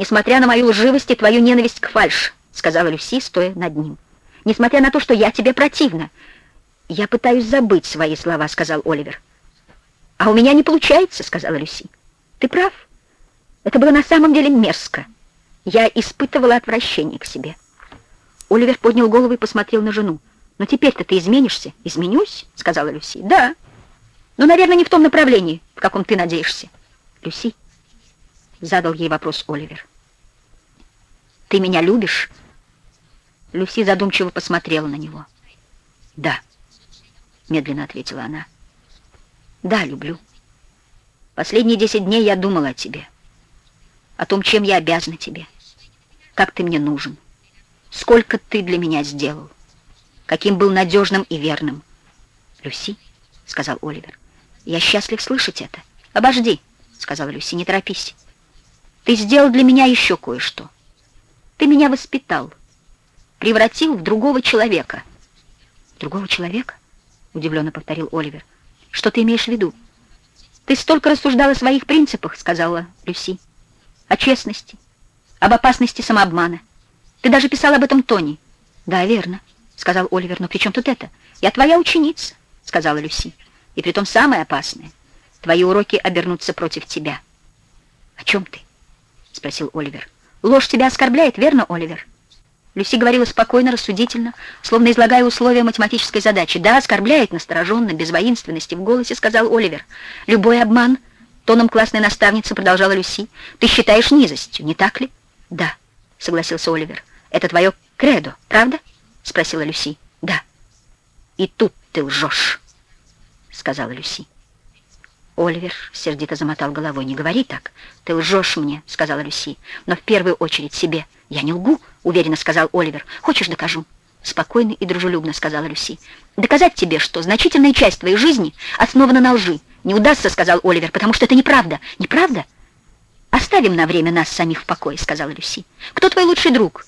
«Несмотря на мою лживость и твою ненависть к фальш», — сказала Люси, стоя над ним. «Несмотря на то, что я тебе противна». «Я пытаюсь забыть свои слова», — сказал Оливер. «А у меня не получается», — сказала Люси. «Ты прав. Это было на самом деле мерзко. Я испытывала отвращение к себе». Оливер поднял голову и посмотрел на жену. «Но теперь-то ты изменишься?» «Изменюсь?» — сказала Люси. «Да. Но, наверное, не в том направлении, в каком ты надеешься». «Люси?» — задал ей вопрос Оливер. «Ты меня любишь?» Люси задумчиво посмотрела на него. «Да», — медленно ответила она. «Да, люблю. Последние десять дней я думала о тебе, о том, чем я обязана тебе, как ты мне нужен, сколько ты для меня сделал, каким был надежным и верным». «Люси», — сказал Оливер, — «я счастлив слышать это». «Обожди», — сказала Люси, — «не торопись. Ты сделал для меня еще кое-что. Ты меня воспитал» превратил в другого человека. Другого человека? Удивленно повторил Оливер. Что ты имеешь в виду? Ты столько рассуждала о своих принципах, сказала Люси. О честности, об опасности самообмана. Ты даже писал об этом Тони. Да, верно, сказал Оливер. Но при чем тут это? Я твоя ученица, сказала Люси. И притом самое опасное. Твои уроки обернутся против тебя. О чем ты? Спросил Оливер. Ложь тебя оскорбляет, верно, Оливер? Люси говорила спокойно, рассудительно, словно излагая условия математической задачи. «Да, оскорбляет настороженно, без воинственности в голосе», — сказал Оливер. «Любой обман», — тоном классной наставницы продолжала Люси, — «ты считаешь низостью, не так ли?» «Да», — согласился Оливер. «Это твое кредо, правда?» — спросила Люси. «Да». «И тут ты лжешь», — сказала Люси. Оливер сердито замотал головой. «Не говори так. Ты лжешь мне», — сказала Люси. «Но в первую очередь себе». «Я не лгу», — уверенно сказал Оливер. «Хочешь, докажу?» Спокойно и дружелюбно сказала Люси. «Доказать тебе, что значительная часть твоей жизни основана на лжи. Не удастся, — сказал Оливер, — потому что это неправда. Неправда? Оставим на время нас самих в покое, — сказала Люси. Кто твой лучший друг?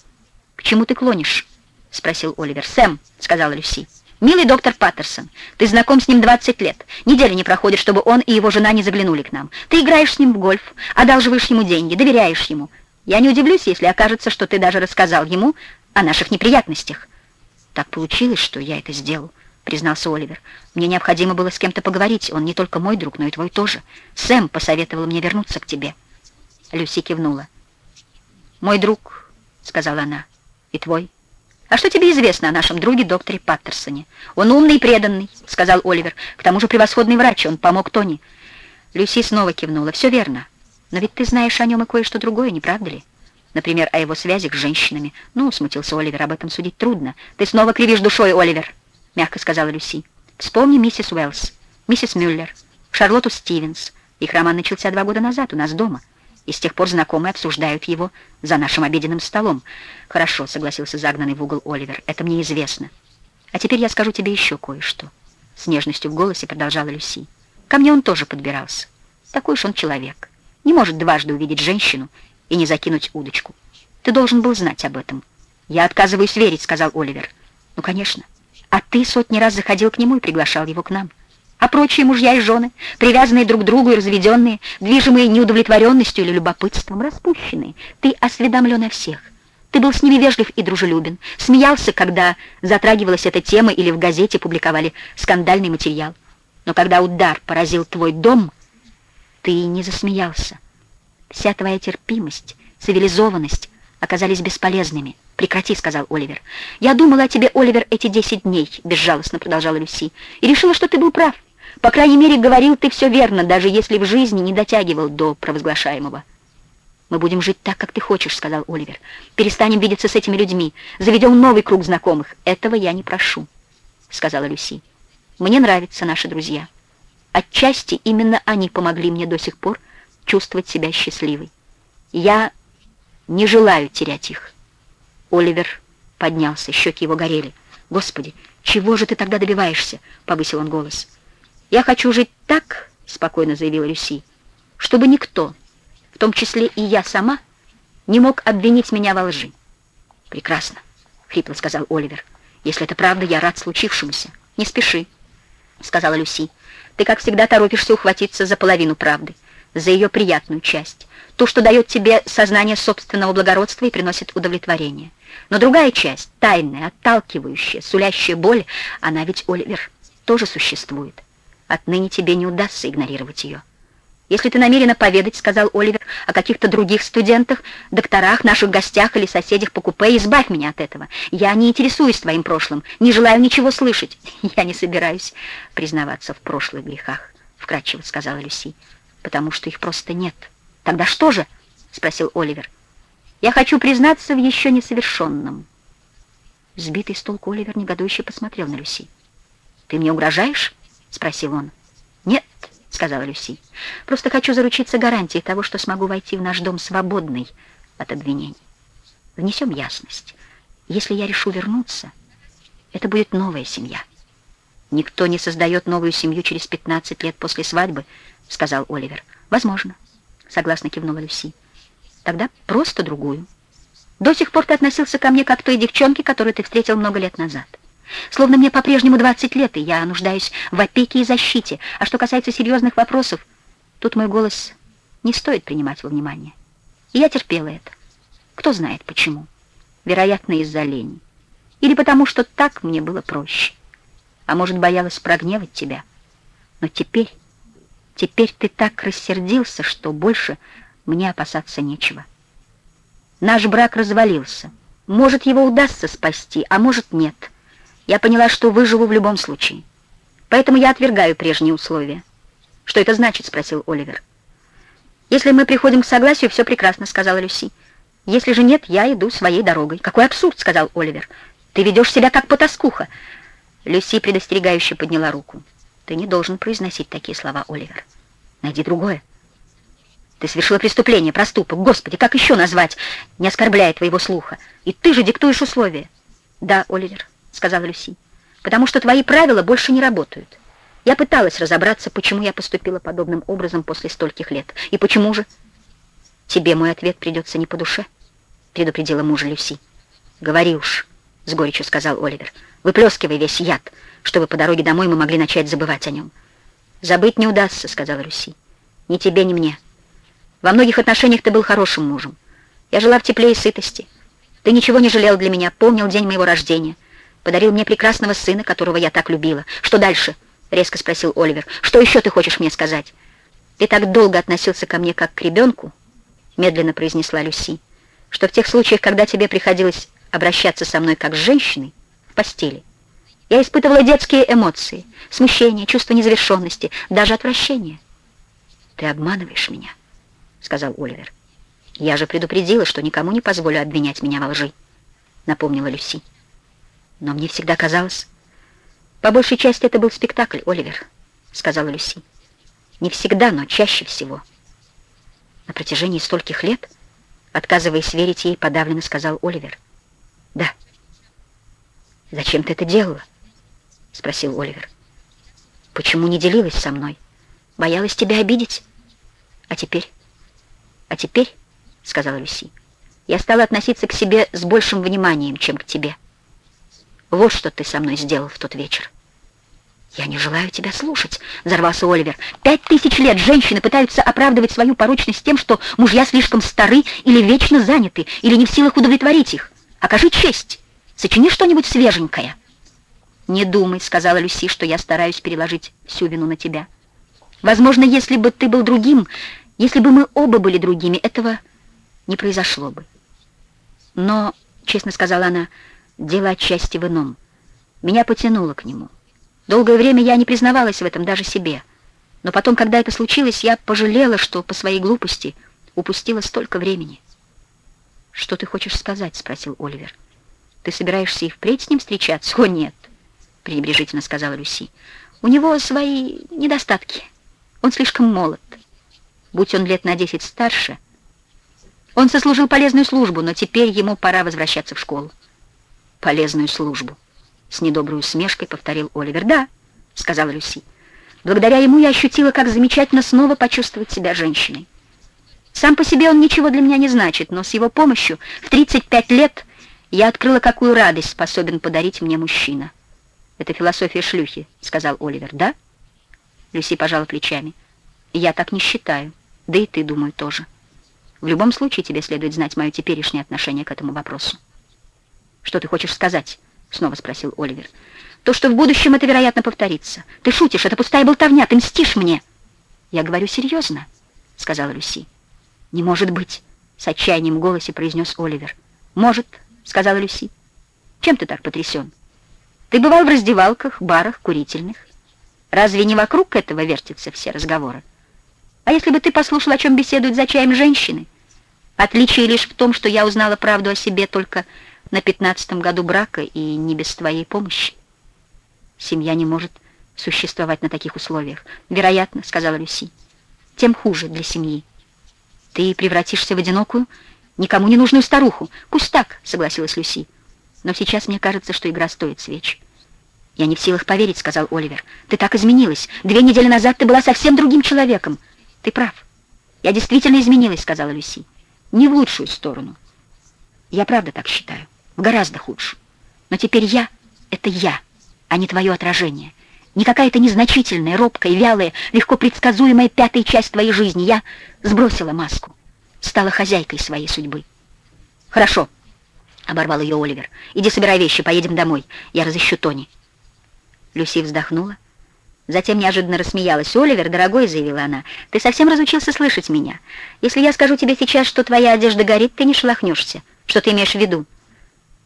К чему ты клонишь? — спросил Оливер. Сэм, — сказала Люси. «Милый доктор Паттерсон, ты знаком с ним 20 лет. Недели не проходит, чтобы он и его жена не заглянули к нам. Ты играешь с ним в гольф, одалживаешь ему деньги, доверяешь ему. Я не удивлюсь, если окажется, что ты даже рассказал ему о наших неприятностях». «Так получилось, что я это сделал», — признался Оливер. «Мне необходимо было с кем-то поговорить. Он не только мой друг, но и твой тоже. Сэм посоветовал мне вернуться к тебе». Люси кивнула. «Мой друг», — сказала она, — «и твой». «А что тебе известно о нашем друге докторе Паттерсоне?» «Он умный и преданный», — сказал Оливер. «К тому же превосходный врач, он помог Тони». Люси снова кивнула. «Все верно. Но ведь ты знаешь о нем и кое-что другое, не правда ли? Например, о его связях с женщинами. Ну, смутился Оливер, об этом судить трудно. Ты снова кривишь душой, Оливер», — мягко сказала Люси. «Вспомни миссис Уэллс, миссис Мюллер, Шарлотту Стивенс. Их роман начался два года назад у нас дома» и с тех пор знакомые обсуждают его за нашим обеденным столом. Хорошо, согласился загнанный в угол Оливер, это мне известно. А теперь я скажу тебе еще кое-что. С нежностью в голосе продолжала Люси. Ко мне он тоже подбирался. Такой уж он человек. Не может дважды увидеть женщину и не закинуть удочку. Ты должен был знать об этом. Я отказываюсь верить, сказал Оливер. Ну, конечно. А ты сотни раз заходил к нему и приглашал его к нам а прочие мужья и жены, привязанные друг к другу и разведенные, движимые неудовлетворенностью или любопытством, распущенные. Ты осведомлен о всех. Ты был с ними вежлив и дружелюбен, смеялся, когда затрагивалась эта тема или в газете публиковали скандальный материал. Но когда удар поразил твой дом, ты не засмеялся. Вся твоя терпимость, цивилизованность оказались бесполезными. «Прекрати», — сказал Оливер. «Я думала о тебе, Оливер, эти десять дней», — безжалостно продолжала Люси, «и решила, что ты был прав. По крайней мере, говорил ты все верно, даже если в жизни не дотягивал до провозглашаемого. «Мы будем жить так, как ты хочешь», — сказал Оливер. «Перестанем видеться с этими людьми, заведем новый круг знакомых. Этого я не прошу», — сказала Люси. «Мне нравятся наши друзья. Отчасти именно они помогли мне до сих пор чувствовать себя счастливой. Я не желаю терять их». Оливер поднялся, щеки его горели. «Господи, чего же ты тогда добиваешься?» — повысил он голос. «Я хочу жить так, — спокойно заявила Люси, — чтобы никто, в том числе и я сама, не мог обвинить меня во лжи». «Прекрасно, — хрипло сказал Оливер. «Если это правда, я рад случившемуся. Не спеши, — сказала Люси. Ты, как всегда, торопишься ухватиться за половину правды, за ее приятную часть. то, что дает тебе сознание собственного благородства и приносит удовлетворение. Но другая часть, тайная, отталкивающая, сулящая боль, она ведь, Оливер, тоже существует. Отныне тебе не удастся игнорировать ее. Если ты намерена поведать, — сказал Оливер, — о каких-то других студентах, докторах, наших гостях или соседях по купе, избавь меня от этого. Я не интересуюсь твоим прошлым, не желаю ничего слышать. Я не собираюсь признаваться в прошлых грехах, — вкратчиво сказала Люси, — потому что их просто нет. Тогда что же? — спросил Оливер. Я хочу признаться в еще несовершенном. Сбитый с толку Оливер негодующе посмотрел на Люси. «Ты мне угрожаешь?» — спросил он. «Нет», — сказала Люси. «Просто хочу заручиться гарантией того, что смогу войти в наш дом свободной от обвинений. Внесем ясность. Если я решу вернуться, это будет новая семья». «Никто не создает новую семью через 15 лет после свадьбы», — сказал Оливер. «Возможно», — согласно кивнула Люси. «Тогда просто другую. До сих пор ты относился ко мне как к той девчонке, которую ты встретил много лет назад». Словно мне по-прежнему 20 лет, и я нуждаюсь в опеке и защите. А что касается серьезных вопросов, тут мой голос не стоит принимать во внимание. И я терпела это. Кто знает почему. Вероятно, из-за лени. Или потому, что так мне было проще. А может, боялась прогневать тебя. Но теперь, теперь ты так рассердился, что больше мне опасаться нечего. Наш брак развалился. Может, его удастся спасти, а может, нет. Я поняла, что выживу в любом случае. Поэтому я отвергаю прежние условия. «Что это значит?» — спросил Оливер. «Если мы приходим к согласию, все прекрасно», — сказала Люси. «Если же нет, я иду своей дорогой». «Какой абсурд!» — сказал Оливер. «Ты ведешь себя как потаскуха». Люси предостерегающе подняла руку. «Ты не должен произносить такие слова, Оливер. Найди другое. Ты совершила преступление, проступок. Господи, как еще назвать, не оскорбляя твоего слуха? И ты же диктуешь условия». «Да, Оливер, — сказала Люси, — «потому что твои правила больше не работают. Я пыталась разобраться, почему я поступила подобным образом после стольких лет. И почему же? Тебе мой ответ придется не по душе, — предупредила мужа Люси. «Говори уж», — с горечью сказал Оливер, — «выплескивай весь яд, чтобы по дороге домой мы могли начать забывать о нем». «Забыть не удастся», — сказала Люси. «Ни тебе, ни мне. Во многих отношениях ты был хорошим мужем. Я жила в тепле и сытости. Ты ничего не жалел для меня, помнил день моего рождения подарил мне прекрасного сына, которого я так любила. Что дальше?» — резко спросил Оливер. «Что еще ты хочешь мне сказать?» «Ты так долго относился ко мне, как к ребенку», — медленно произнесла Люси, «что в тех случаях, когда тебе приходилось обращаться со мной как с женщиной в постели, я испытывала детские эмоции, смущение, чувство незавершенности, даже отвращение». «Ты обманываешь меня», — сказал Оливер. «Я же предупредила, что никому не позволю обвинять меня во лжи», — напомнила Люси. Но мне всегда казалось... По большей части это был спектакль, Оливер, сказала Люси. Не всегда, но чаще всего. На протяжении стольких лет, отказываясь верить ей, подавленно сказал Оливер. Да. Зачем ты это делала? Спросил Оливер. Почему не делилась со мной? Боялась тебя обидеть? А теперь? А теперь, сказала Люси, я стала относиться к себе с большим вниманием, чем к тебе. Вот что ты со мной сделал в тот вечер. «Я не желаю тебя слушать», — взорвался Оливер. «Пять тысяч лет женщины пытаются оправдывать свою порочность тем, что мужья слишком стары или вечно заняты, или не в силах удовлетворить их. Окажи честь, сочини что-нибудь свеженькое». «Не думай», — сказала Люси, — «что я стараюсь переложить всю вину на тебя. Возможно, если бы ты был другим, если бы мы оба были другими, этого не произошло бы. Но, честно сказала она, — Дело отчасти в ином. Меня потянуло к нему. Долгое время я не признавалась в этом даже себе. Но потом, когда это случилось, я пожалела, что по своей глупости упустила столько времени. «Что ты хочешь сказать?» — спросил Оливер. «Ты собираешься и впредь с ним встречаться?» «О, нет!» — пренебрежительно сказала Люси. «У него свои недостатки. Он слишком молод. Будь он лет на десять старше, он сослужил полезную службу, но теперь ему пора возвращаться в школу полезную службу. С недоброй усмешкой повторил Оливер. «Да», — сказала Люси. «Благодаря ему я ощутила, как замечательно снова почувствовать себя женщиной. Сам по себе он ничего для меня не значит, но с его помощью в 35 лет я открыла, какую радость способен подарить мне мужчина». «Это философия шлюхи», — сказал Оливер. «Да?» Люси пожала плечами. «Я так не считаю. Да и ты, думаю, тоже». В любом случае тебе следует знать мое теперешнее отношение к этому вопросу. «Что ты хочешь сказать?» — снова спросил Оливер. «То, что в будущем это, вероятно, повторится. Ты шутишь, это пустая болтовня, ты мстишь мне». «Я говорю серьезно», — сказала Люси. «Не может быть», — с отчаянием в голосе произнес Оливер. «Может», — сказала Люси. «Чем ты так потрясен? Ты бывал в раздевалках, барах, курительных. Разве не вокруг этого вертятся все разговоры? А если бы ты послушал, о чем беседуют за чаем женщины? Отличие лишь в том, что я узнала правду о себе только на пятнадцатом году брака и не без твоей помощи. Семья не может существовать на таких условиях. Вероятно, сказала Люси. Тем хуже для семьи. Ты превратишься в одинокую, никому не нужную старуху. Пусть так, согласилась Люси. Но сейчас мне кажется, что игра стоит свеч. «Я не в силах поверить», — сказал Оливер. «Ты так изменилась. Две недели назад ты была совсем другим человеком». «Ты прав. Я действительно изменилась», — сказала Люси. «Не в лучшую сторону. Я правда так считаю. В гораздо худшую. Но теперь я — это я, а не твое отражение. Не какая-то незначительная, робкая, вялая, легко предсказуемая пятая часть твоей жизни. Я сбросила маску, стала хозяйкой своей судьбы». «Хорошо», — оборвал ее Оливер. «Иди собирай вещи, поедем домой. Я разыщу Тони». Люси вздохнула. Затем неожиданно рассмеялась. «Оливер, дорогой», — заявила она, — «ты совсем разучился слышать меня. Если я скажу тебе сейчас, что твоя одежда горит, ты не шелохнешься. Что ты имеешь в виду?»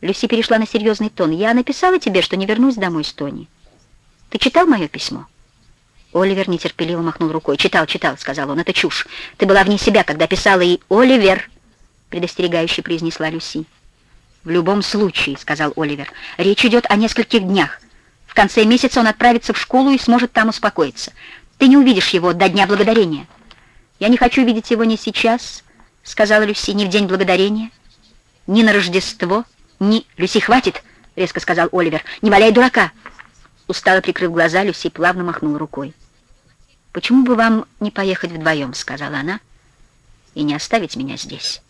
Люси перешла на серьезный тон. «Я написала тебе, что не вернусь домой с Тони. Ты читал мое письмо?» Оливер нетерпеливо махнул рукой. «Читал, читал», — сказал он. «Это чушь. Ты была вне себя, когда писала и «Оливер», — предостерегающе произнесла Люси. «В любом случае», — сказал Оливер, — «речь идет о нескольких днях конце месяца он отправится в школу и сможет там успокоиться. Ты не увидишь его до Дня Благодарения. Я не хочу видеть его ни сейчас, сказала Люси, ни в День Благодарения, ни на Рождество, ни... Люси, хватит, резко сказал Оливер, не валяй дурака. Устало прикрыв глаза, Люси плавно махнула рукой. «Почему бы вам не поехать вдвоем?» — сказала она, — «и не оставить меня здесь».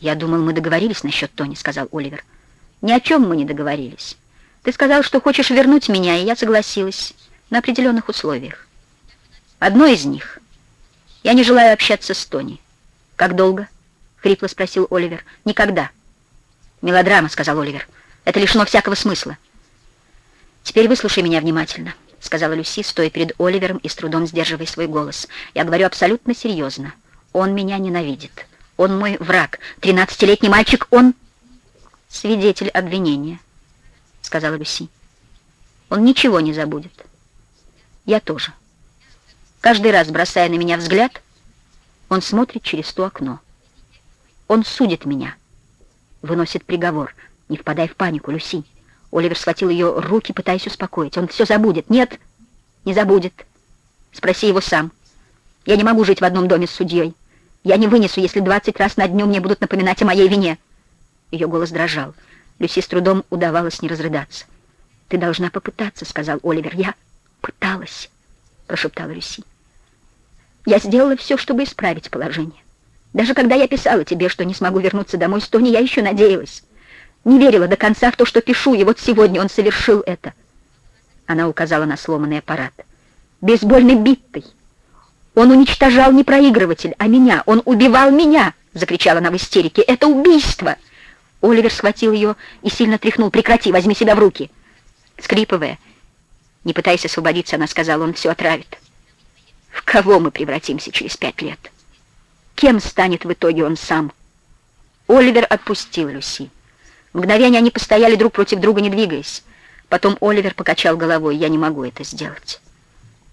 «Я думал, мы договорились насчет Тони», — сказал Оливер. «Ни о чем мы не договорились. Ты сказал, что хочешь вернуть меня, и я согласилась на определенных условиях. Одно из них. Я не желаю общаться с Тони. Как долго? Хрипло спросил Оливер. Никогда. Мелодрама, сказал Оливер. Это лишено всякого смысла. Теперь выслушай меня внимательно, сказала Люси, стоя перед Оливером и с трудом сдерживая свой голос. Я говорю абсолютно серьезно. Он меня ненавидит. Он мой враг. Тринадцатилетний мальчик, он свидетель обвинения сказала Люси. Он ничего не забудет. Я тоже. Каждый раз, бросая на меня взгляд, он смотрит через то окно. Он судит меня, выносит приговор. Не впадай в панику, Люси. Оливер схватил ее руки, пытаясь успокоить. Он все забудет. Нет, не забудет. Спроси его сам. Я не могу жить в одном доме с судьей. Я не вынесу, если двадцать раз на дню мне будут напоминать о моей вине. Ее голос дрожал. Люси с трудом удавалось не разрыдаться. «Ты должна попытаться», — сказал Оливер. «Я пыталась», — прошептала Люси. «Я сделала все, чтобы исправить положение. Даже когда я писала тебе, что не смогу вернуться домой с Тони, я еще надеялась. Не верила до конца в то, что пишу, и вот сегодня он совершил это». Она указала на сломанный аппарат. «Бейсбольной битой. Он уничтожал не проигрыватель, а меня. Он убивал меня!» — закричала она в истерике. «Это убийство!» Оливер схватил ее и сильно тряхнул. «Прекрати, возьми себя в руки!» Скрипывая, не пытаясь освободиться, она сказала, он все отравит. В кого мы превратимся через пять лет? Кем станет в итоге он сам? Оливер отпустил Люси. Мгновение они постояли друг против друга, не двигаясь. Потом Оливер покачал головой. «Я не могу это сделать».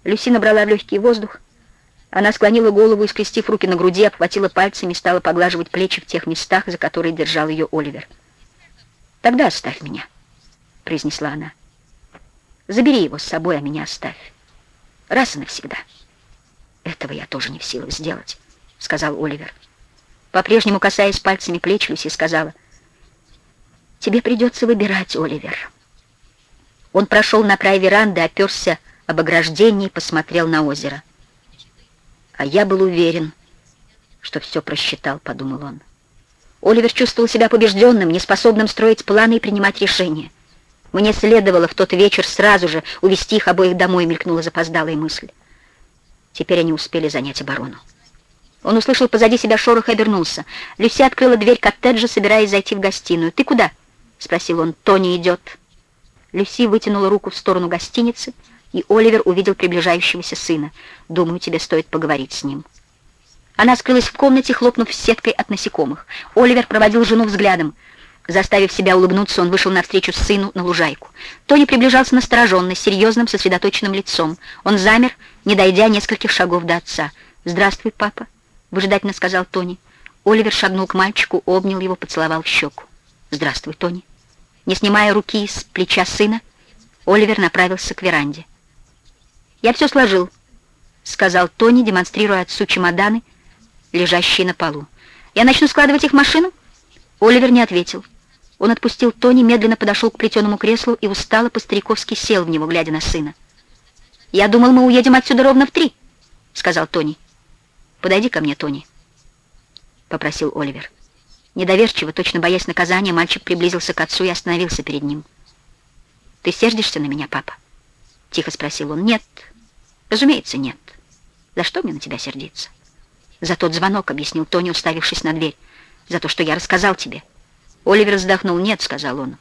Люси набрала в легкий воздух, она склонила голову и, скрестив руки на груди, обхватила пальцами и стала поглаживать плечи в тех местах, за которые держал ее Оливер. «Тогда оставь меня», — произнесла она. «Забери его с собой, а меня оставь. Раз и навсегда». «Этого я тоже не в силах сделать», — сказал Оливер. По-прежнему касаясь пальцами плеч, Люси сказала, «Тебе придется выбирать, Оливер». Он прошел на край веранды, оперся об ограждении и посмотрел на озеро. А я был уверен, что все просчитал, подумал он. Оливер чувствовал себя побежденным, неспособным строить планы и принимать решения. Мне следовало в тот вечер сразу же увести их обоих домой, мелькнула запоздалая мысль. Теперь они успели занять оборону. Он услышал позади себя шорох и обернулся. Люси открыла дверь коттеджа, собираясь зайти в гостиную. «Ты куда?» — спросил он. «Тони идет». Люси вытянула руку в сторону гостиницы, и Оливер увидел приближающегося сына. «Думаю, тебе стоит поговорить с ним». Она скрылась в комнате, хлопнув сеткой от насекомых. Оливер проводил жену взглядом. Заставив себя улыбнуться, он вышел навстречу сыну на лужайку. Тони приближался настороженно, серьезным, сосредоточенным лицом. Он замер, не дойдя нескольких шагов до отца. «Здравствуй, папа», — выжидательно сказал Тони. Оливер шагнул к мальчику, обнял его, поцеловал в щеку. «Здравствуй, Тони». Не снимая руки с плеча сына, Оливер направился к веранде. «Я все сложил», — сказал Тони, демонстрируя отцу чемоданы, лежащие на полу. «Я начну складывать их в машину?» Оливер не ответил. Он отпустил Тони, медленно подошел к плетеному креслу и устало по-стариковски сел в него, глядя на сына. «Я думал, мы уедем отсюда ровно в три», — сказал Тони. «Подойди ко мне, Тони», — попросил Оливер. Недоверчиво, точно боясь наказания, мальчик приблизился к отцу и остановился перед ним. «Ты сердишься на меня, папа?» — тихо спросил он. «Нет, разумеется, нет. За что мне на тебя сердиться?» «За тот звонок», — объяснил Тони, уставившись на дверь. «За то, что я рассказал тебе». Оливер вздохнул. «Нет», — сказал он.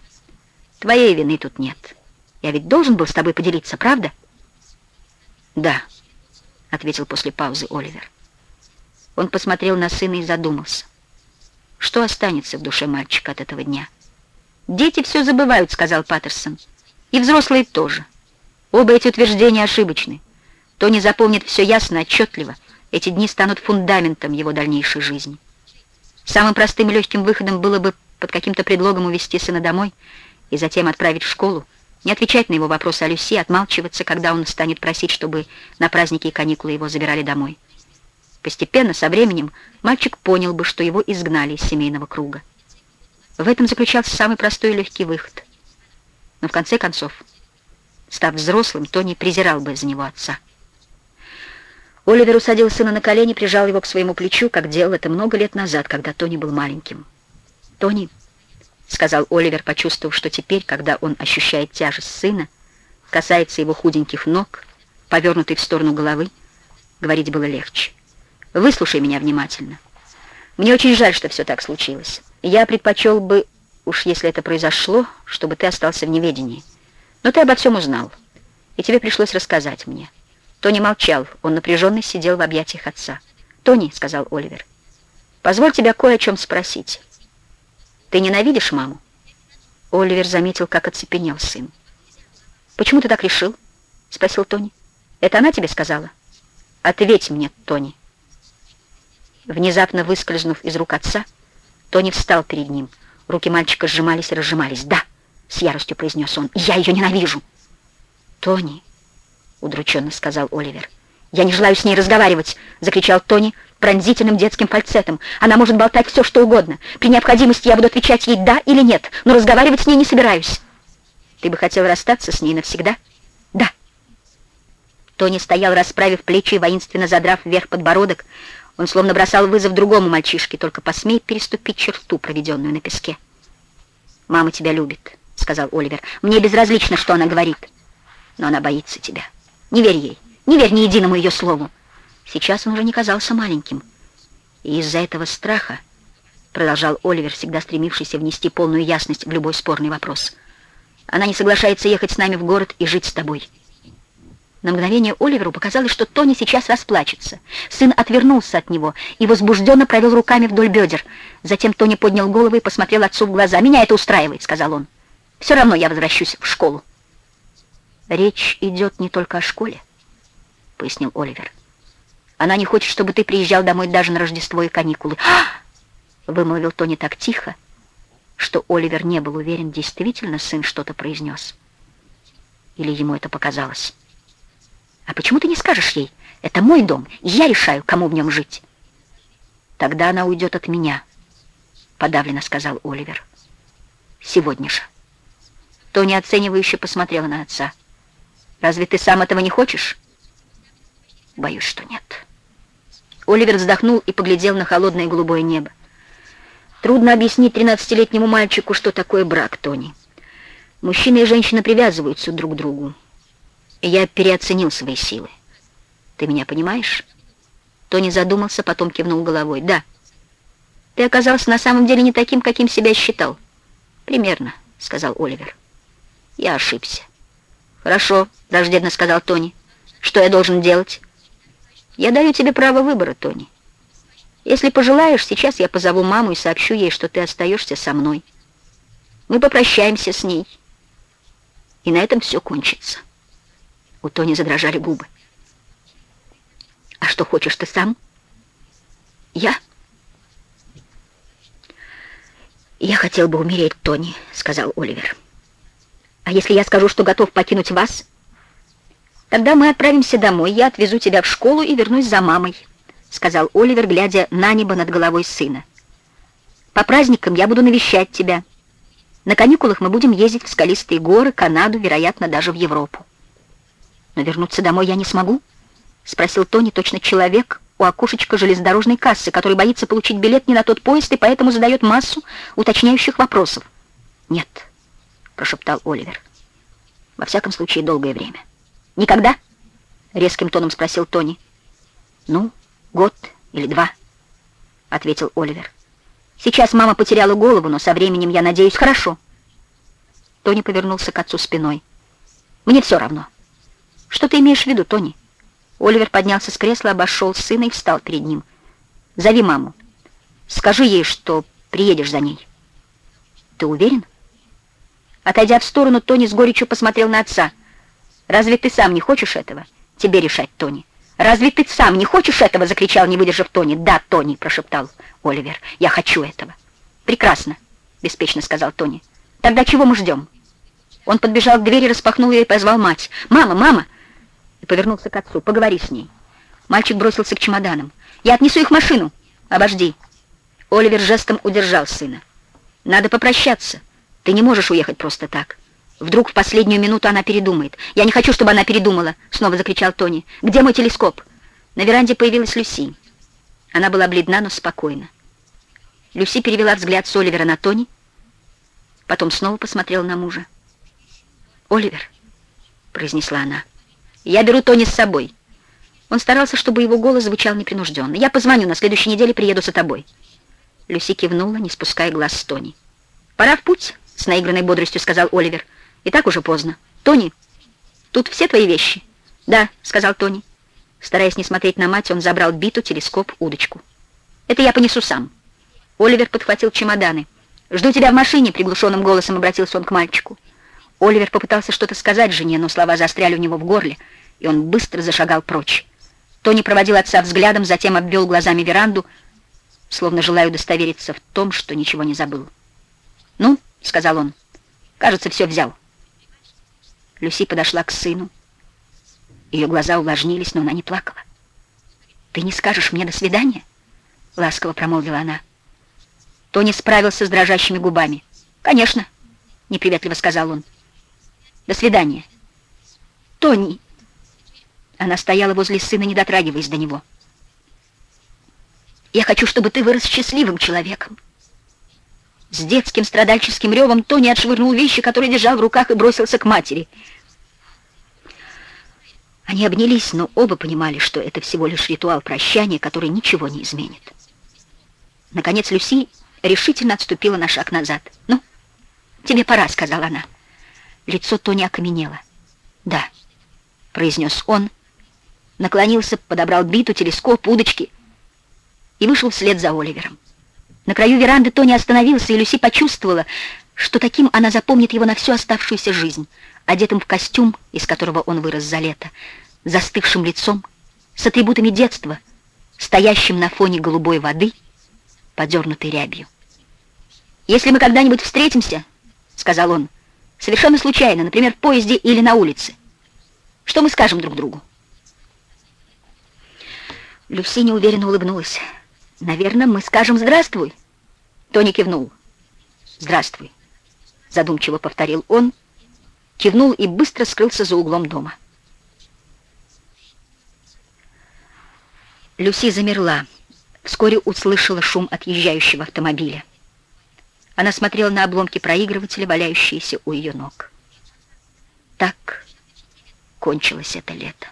«Твоей вины тут нет. Я ведь должен был с тобой поделиться, правда?» «Да», — ответил после паузы Оливер. Он посмотрел на сына и задумался. Что останется в душе мальчика от этого дня? «Дети все забывают», — сказал Паттерсон. «И взрослые тоже. Оба эти утверждения ошибочны. Тони запомнит все ясно, отчетливо. Эти дни станут фундаментом его дальнейшей жизни. Самым простым и легким выходом было бы под каким-то предлогом увезти сына домой и затем отправить в школу, не отвечать на его вопросы о Люси, отмалчиваться, когда он станет просить, чтобы на праздники и каникулы его забирали домой. Постепенно, со временем, мальчик понял бы, что его изгнали из семейного круга. В этом заключался самый простой и легкий выход. Но в конце концов, став взрослым, Тони презирал бы за него отца. Оливер усадил сына на колени, прижал его к своему плечу, как делал это много лет назад, когда Тони был маленьким. «Тони», — сказал Оливер, почувствовав, что теперь, когда он ощущает тяжесть сына, касается его худеньких ног, повернутой в сторону головы, говорить было легче. «Выслушай меня внимательно. Мне очень жаль, что все так случилось. Я предпочел бы, уж если это произошло, чтобы ты остался в неведении. Но ты обо всем узнал, и тебе пришлось рассказать мне». Тони молчал, он напряженно сидел в объятиях отца. «Тони», — сказал Оливер, — «позволь тебя кое о чем спросить». Ты ненавидишь маму?» Оливер заметил, как оцепенел сын. «Почему ты так решил?» — спросил Тони. «Это она тебе сказала?» «Ответь мне, Тони». Внезапно выскользнув из рук отца, Тони встал перед ним. Руки мальчика сжимались и разжимались. «Да!» — с яростью произнес он. «Я ее ненавижу!» «Тони!» — удрученно сказал Оливер. «Я не желаю с ней разговаривать!» — закричал Тони пронзительным детским фальцетом. «Она может болтать все, что угодно. При необходимости я буду отвечать ей «да» или «нет», но разговаривать с ней не собираюсь». «Ты бы хотел расстаться с ней навсегда?» «Да». Тони стоял, расправив плечи и воинственно задрав вверх подбородок. Он словно бросал вызов другому мальчишке, только посмей переступить черту, проведенную на песке. «Мама тебя любит», — сказал Оливер. «Мне безразлично, что она говорит, но она боится тебя. Не верь ей». Не верь ни единому ее слову. Сейчас он уже не казался маленьким. И из-за этого страха, продолжал Оливер, всегда стремившийся внести полную ясность в любой спорный вопрос, она не соглашается ехать с нами в город и жить с тобой. На мгновение Оливеру показалось, что Тони сейчас расплачется. Сын отвернулся от него и возбужденно провел руками вдоль бедер. Затем Тони поднял голову и посмотрел отцу в глаза. «Меня это устраивает», — сказал он. «Все равно я возвращусь в школу». Речь идет не только о школе пояснил Оливер. «Она не хочет, чтобы ты приезжал домой даже на Рождество и каникулы». «А!» — вымолвил Тони так тихо, что Оливер не был уверен, действительно сын что-то произнес. Или ему это показалось. «А почему ты не скажешь ей? Это мой дом, и я решаю, кому в нем жить». «Тогда она уйдет от меня», — подавленно сказал Оливер. «Сегодня же». Тони оценивающе посмотрела на отца. «Разве ты сам этого не хочешь?» Боюсь, что нет. Оливер вздохнул и поглядел на холодное голубое небо. Трудно объяснить тринадцатилетнему мальчику, что такое брак, Тони. Мужчина и женщина привязываются друг к другу. Я переоценил свои силы. Ты меня понимаешь? Тони задумался, потом кивнул головой. «Да, ты оказался на самом деле не таким, каким себя считал». «Примерно», — сказал Оливер. «Я ошибся». «Хорошо», — враждебно сказал Тони. «Что я должен делать?» «Я даю тебе право выбора, Тони. Если пожелаешь, сейчас я позову маму и сообщу ей, что ты остаешься со мной. Мы попрощаемся с ней, и на этом все кончится». У Тони задрожали губы. «А что хочешь ты сам?» «Я?» «Я хотел бы умереть, Тони», — сказал Оливер. «А если я скажу, что готов покинуть вас?» «Тогда мы отправимся домой, я отвезу тебя в школу и вернусь за мамой», — сказал Оливер, глядя на небо над головой сына. «По праздникам я буду навещать тебя. На каникулах мы будем ездить в скалистые горы, Канаду, вероятно, даже в Европу». «Но вернуться домой я не смогу?» — спросил Тони, точно человек, у окошечка железнодорожной кассы, который боится получить билет не на тот поезд и поэтому задает массу уточняющих вопросов. «Нет», — прошептал Оливер. «Во всяком случае, долгое время». «Никогда?» — резким тоном спросил Тони. «Ну, год или два», — ответил Оливер. «Сейчас мама потеряла голову, но со временем, я надеюсь, хорошо». Тони повернулся к отцу спиной. «Мне все равно». «Что ты имеешь в виду, Тони?» Оливер поднялся с кресла, обошел сына и встал перед ним. «Зови маму. Скажи ей, что приедешь за ней». «Ты уверен?» Отойдя в сторону, Тони с горечью посмотрел на отца. «Разве ты сам не хочешь этого?» «Тебе решать, Тони». «Разве ты сам не хочешь этого?» — закричал, не выдержав Тони. «Да, Тони», — прошептал Оливер, — «я хочу этого». «Прекрасно», — беспечно сказал Тони. «Тогда чего мы ждем?» Он подбежал к двери, распахнул ее и позвал мать. «Мама, мама!» И повернулся к отцу. «Поговори с ней». Мальчик бросился к чемоданам. «Я отнесу их в машину». «Обожди». Оливер жестом удержал сына. «Надо попрощаться. Ты не можешь уехать просто так». Вдруг в последнюю минуту она передумает. «Я не хочу, чтобы она передумала!» — снова закричал Тони. «Где мой телескоп?» На веранде появилась Люси. Она была бледна, но спокойна. Люси перевела взгляд с Оливера на Тони, потом снова посмотрела на мужа. «Оливер», — произнесла она, — я беру Тони с собой». Он старался, чтобы его голос звучал непринужденно. «Я позвоню, на следующей неделе приеду за тобой». Люси кивнула, не спуская глаз с Тони. «Пора в путь», — с наигранной бодростью сказал Оливер. «И так уже поздно. Тони, тут все твои вещи?» «Да», — сказал Тони. Стараясь не смотреть на мать, он забрал биту, телескоп, удочку. «Это я понесу сам». Оливер подхватил чемоданы. «Жду тебя в машине», — приглушенным голосом обратился он к мальчику. Оливер попытался что-то сказать жене, но слова застряли у него в горле, и он быстро зашагал прочь. Тони проводил отца взглядом, затем обвел глазами веранду, словно желая удостовериться в том, что ничего не забыл. «Ну», — сказал он, — «кажется, все взял». Люси подошла к сыну. Ее глаза увлажнились, но она не плакала. «Ты не скажешь мне «до свидания»?» — ласково промолвила она. Тони справился с дрожащими губами. «Конечно», — неприветливо сказал он. До свидания. Тони. Она стояла возле сына, не дотрагиваясь до него. Я хочу, чтобы ты вырос счастливым человеком. С детским страдальческим ревом Тони отшвырнул вещи, которые держал в руках, и бросился к матери. Они обнялись, но оба понимали, что это всего лишь ритуал прощания, который ничего не изменит. Наконец Люси решительно отступила на шаг назад. «Ну, тебе пора», — сказала она. Лицо Тони окаменело. «Да», — произнес он, наклонился, подобрал биту, телескоп, удочки и вышел вслед за Оливером. На краю веранды Тони остановился, и Люси почувствовала, что таким она запомнит его на всю оставшуюся жизнь, одетым в костюм, из которого он вырос за лето, застывшим лицом, с атрибутами детства, стоящим на фоне голубой воды, подернутой рябью. «Если мы когда-нибудь встретимся», — сказал он, — Совершенно случайно, например, в поезде или на улице. Что мы скажем друг другу?» Люси неуверенно улыбнулась. «Наверное, мы скажем «здравствуй». Тони кивнул. «Здравствуй», — задумчиво повторил он, кивнул и быстро скрылся за углом дома. Люси замерла. Вскоре услышала шум отъезжающего автомобиля. Она смотрела на обломки проигрывателя, валяющиеся у ее ног. Так кончилось это лето.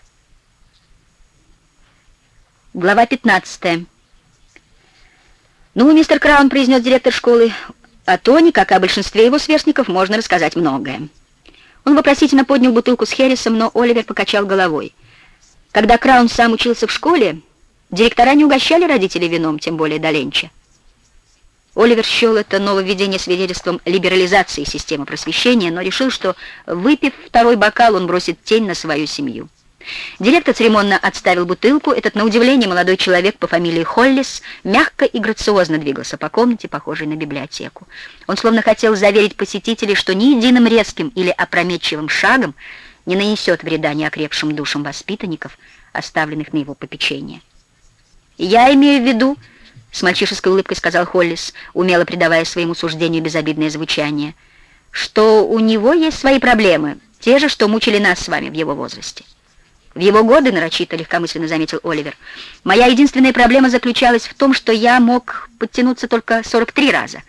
Глава 15. «Ну, мистер Краун», — произнес директор школы, — «о Тони, как и о большинстве его сверстников, можно рассказать многое». Он вопросительно поднял бутылку с Херрисом, но Оливер покачал головой. Когда Краун сам учился в школе, директора не угощали родителей вином, тем более до ленча. Оливер счел это нововведение свидетельством либерализации системы просвещения, но решил, что, выпив второй бокал, он бросит тень на свою семью. Директор церемонно отставил бутылку. Этот, на удивление, молодой человек по фамилии Холлис мягко и грациозно двигался по комнате, похожей на библиотеку. Он словно хотел заверить посетителей, что ни единым резким или опрометчивым шагом не нанесет вреда неокрепшим душам воспитанников, оставленных на его попечение. «Я имею в виду», — с мальчишеской улыбкой сказал Холлис, умело придавая своему суждению безобидное звучание, «что у него есть свои проблемы, те же, что мучили нас с вами в его возрасте». В его годы, нарочито легкомысленно заметил Оливер, моя единственная проблема заключалась в том, что я мог подтянуться только 43 раза.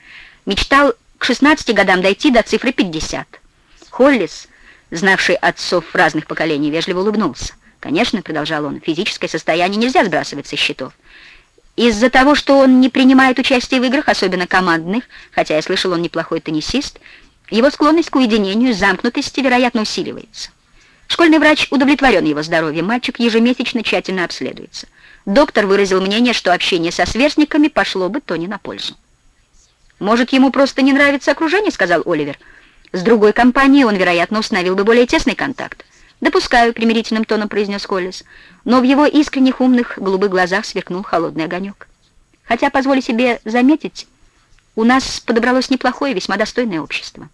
Мечтал к 16 годам дойти до цифры 50. Холлис, знавший отцов разных поколений, вежливо улыбнулся. Конечно, продолжал он, физическое состояние нельзя сбрасывать со счетов. Из-за того, что он не принимает участие в играх, особенно командных, хотя я слышал, он неплохой теннисист, его склонность к уединению, замкнутости, вероятно, усиливается. Школьный врач удовлетворен его здоровьем, мальчик ежемесячно тщательно обследуется. Доктор выразил мнение, что общение со сверстниками пошло бы Тони на пользу. «Может, ему просто не нравится окружение?» — сказал Оливер. «С другой компанией он, вероятно, установил бы более тесный контакт». «Допускаю», — примирительным тоном произнес Коллис, но в его искренних умных голубых глазах сверкнул холодный огонек. «Хотя, позволю себе заметить, у нас подобралось неплохое, весьма достойное общество».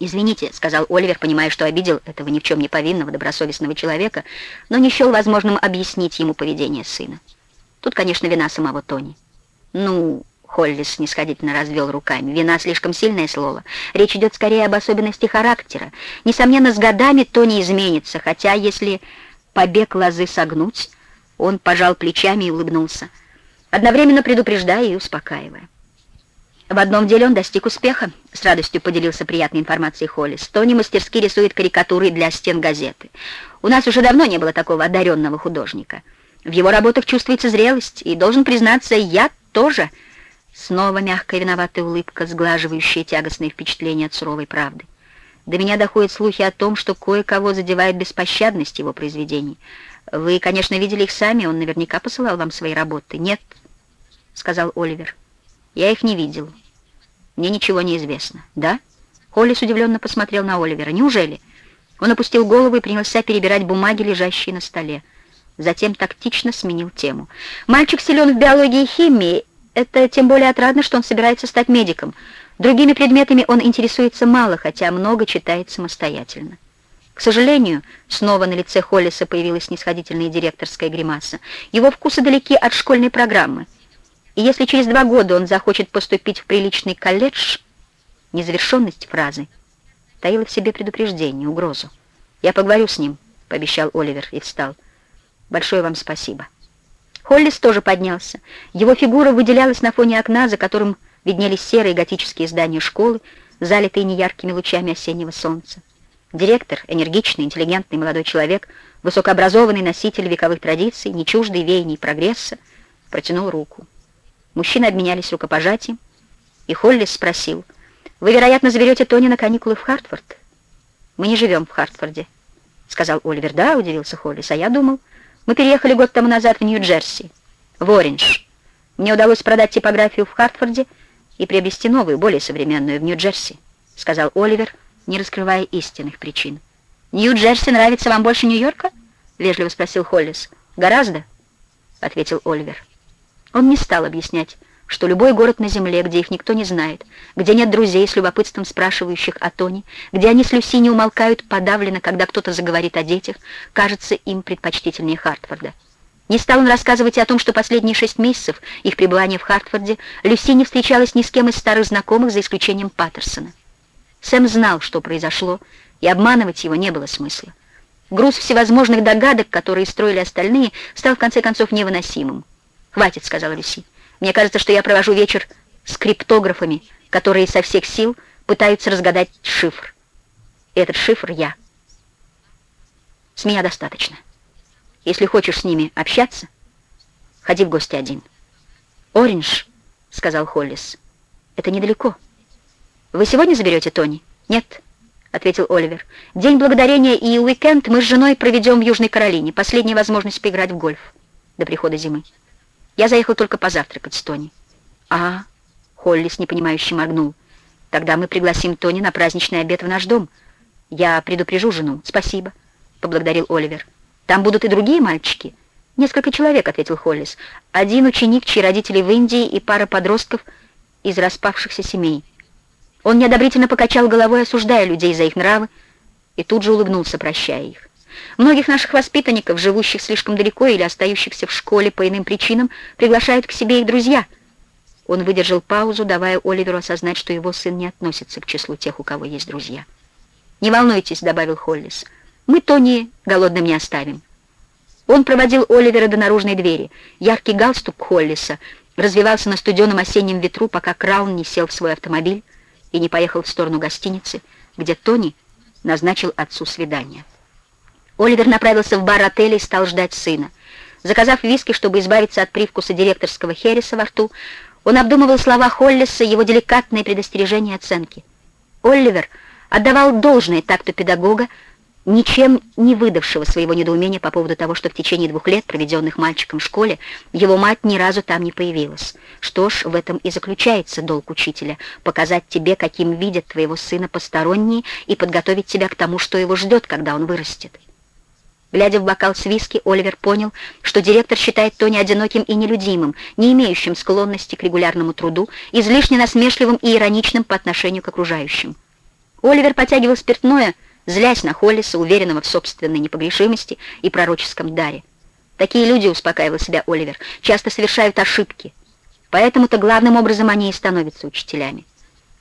«Извините», — сказал Оливер, понимая, что обидел этого ни в чем не повинного, добросовестного человека, но не счел возможным объяснить ему поведение сына. Тут, конечно, вина самого Тони. «Ну...» — Холлис снисходительно развел руками. «Вина — слишком сильное слово. Речь идет скорее об особенности характера. Несомненно, с годами Тони изменится, хотя, если побег лозы согнуть...» Он пожал плечами и улыбнулся, одновременно предупреждая и успокаивая. В одном деле он достиг успеха, с радостью поделился приятной информацией Холлис. Тони мастерски рисует карикатуры для стен газеты. У нас уже давно не было такого одаренного художника. В его работах чувствуется зрелость, и, должен признаться, я тоже. Снова мягкая виноватая улыбка, сглаживающая тягостные впечатления от суровой правды. До меня доходят слухи о том, что кое-кого задевает беспощадность его произведений. Вы, конечно, видели их сами, он наверняка посылал вам свои работы. «Нет», — сказал Оливер, — «я их не видел». Мне ничего не известно. Да? Холлис удивленно посмотрел на Оливера. Неужели? Он опустил голову и принялся перебирать бумаги, лежащие на столе. Затем тактично сменил тему. Мальчик силен в биологии и химии. Это тем более отрадно, что он собирается стать медиком. Другими предметами он интересуется мало, хотя много читает самостоятельно. К сожалению, снова на лице Холлиса появилась нисходительная директорская гримаса. Его вкусы далеки от школьной программы. И если через два года он захочет поступить в приличный колледж, незавершенность фразы таила в себе предупреждение, угрозу. «Я поговорю с ним», — пообещал Оливер и встал. «Большое вам спасибо». Холлис тоже поднялся. Его фигура выделялась на фоне окна, за которым виднелись серые готические здания школы, залитые неяркими лучами осеннего солнца. Директор, энергичный, интеллигентный молодой человек, высокообразованный носитель вековых традиций, не чуждый веяний прогресса, протянул руку. Мужчины обменялись рукопожатием, и Холлис спросил, «Вы, вероятно, заберете Тони на каникулы в Хартфорд?» «Мы не живем в Хартфорде», — сказал Оливер. «Да», — удивился Холлис, — «а я думал, мы переехали год тому назад в Нью-Джерси, в Ориндж. Мне удалось продать типографию в Хартфорде и приобрести новую, более современную в Нью-Джерси», — сказал Оливер, не раскрывая истинных причин. «Нью-Джерси нравится вам больше Нью-Йорка?» — вежливо спросил Холлис. «Гораздо», — ответил Оливер. Он не стал объяснять, что любой город на земле, где их никто не знает, где нет друзей с любопытством спрашивающих о Тони, где они с Люси не умолкают подавленно, когда кто-то заговорит о детях, кажется им предпочтительнее Хартфорда. Не стал он рассказывать о том, что последние шесть месяцев их пребывания в Хартфорде Люси не встречалась ни с кем из старых знакомых, за исключением Паттерсона. Сэм знал, что произошло, и обманывать его не было смысла. Груз всевозможных догадок, которые строили остальные, стал в конце концов невыносимым. «Хватит», — сказала Люси. «Мне кажется, что я провожу вечер с криптографами, которые со всех сил пытаются разгадать шифр. И этот шифр я. С меня достаточно. Если хочешь с ними общаться, Ходи в гости один. «Ориндж», — сказал Холлис, — «это недалеко. Вы сегодня заберете Тони?» «Нет», — ответил Оливер. «День благодарения и уикенд мы с женой проведем в Южной Каролине. Последняя возможность поиграть в гольф до прихода зимы. Я заехал только позавтракать с Тони». «А, Холлис непонимающе моргнул. «Тогда мы пригласим Тони на праздничный обед в наш дом. Я предупрежу жену. Спасибо», — поблагодарил Оливер. «Там будут и другие мальчики?» «Несколько человек», — ответил Холлис. «Один ученик, чьи родители в Индии, и пара подростков из распавшихся семей». Он неодобрительно покачал головой, осуждая людей за их нравы, и тут же улыбнулся, прощая их. Многих наших воспитанников, живущих слишком далеко или остающихся в школе по иным причинам, приглашают к себе их друзья. Он выдержал паузу, давая Оливеру осознать, что его сын не относится к числу тех, у кого есть друзья. «Не волнуйтесь», — добавил Холлис, — «мы Тони голодным не оставим». Он проводил Оливера до наружной двери. Яркий галстук Холлиса развивался на студеном осеннем ветру, пока Краун не сел в свой автомобиль и не поехал в сторону гостиницы, где Тони назначил отцу свидание. Оливер направился в бар отеля и стал ждать сына. Заказав виски, чтобы избавиться от привкуса директорского хереса во рту, он обдумывал слова Холлиса, его деликатные предостережения и оценки. Оливер отдавал должное такту педагога, ничем не выдавшего своего недоумения по поводу того, что в течение двух лет, проведенных мальчиком в школе, его мать ни разу там не появилась. Что ж, в этом и заключается долг учителя — показать тебе, каким видят твоего сына посторонние, и подготовить тебя к тому, что его ждет, когда он вырастет. Глядя в бокал с виски, Оливер понял, что директор считает Тони одиноким и нелюдимым, не имеющим склонности к регулярному труду, излишне насмешливым и ироничным по отношению к окружающим. Оливер потягивал спиртное — злясь на Холлиса, уверенного в собственной непогрешимости и пророческом даре. Такие люди, успокаивал себя Оливер, часто совершают ошибки. Поэтому-то главным образом они и становятся учителями.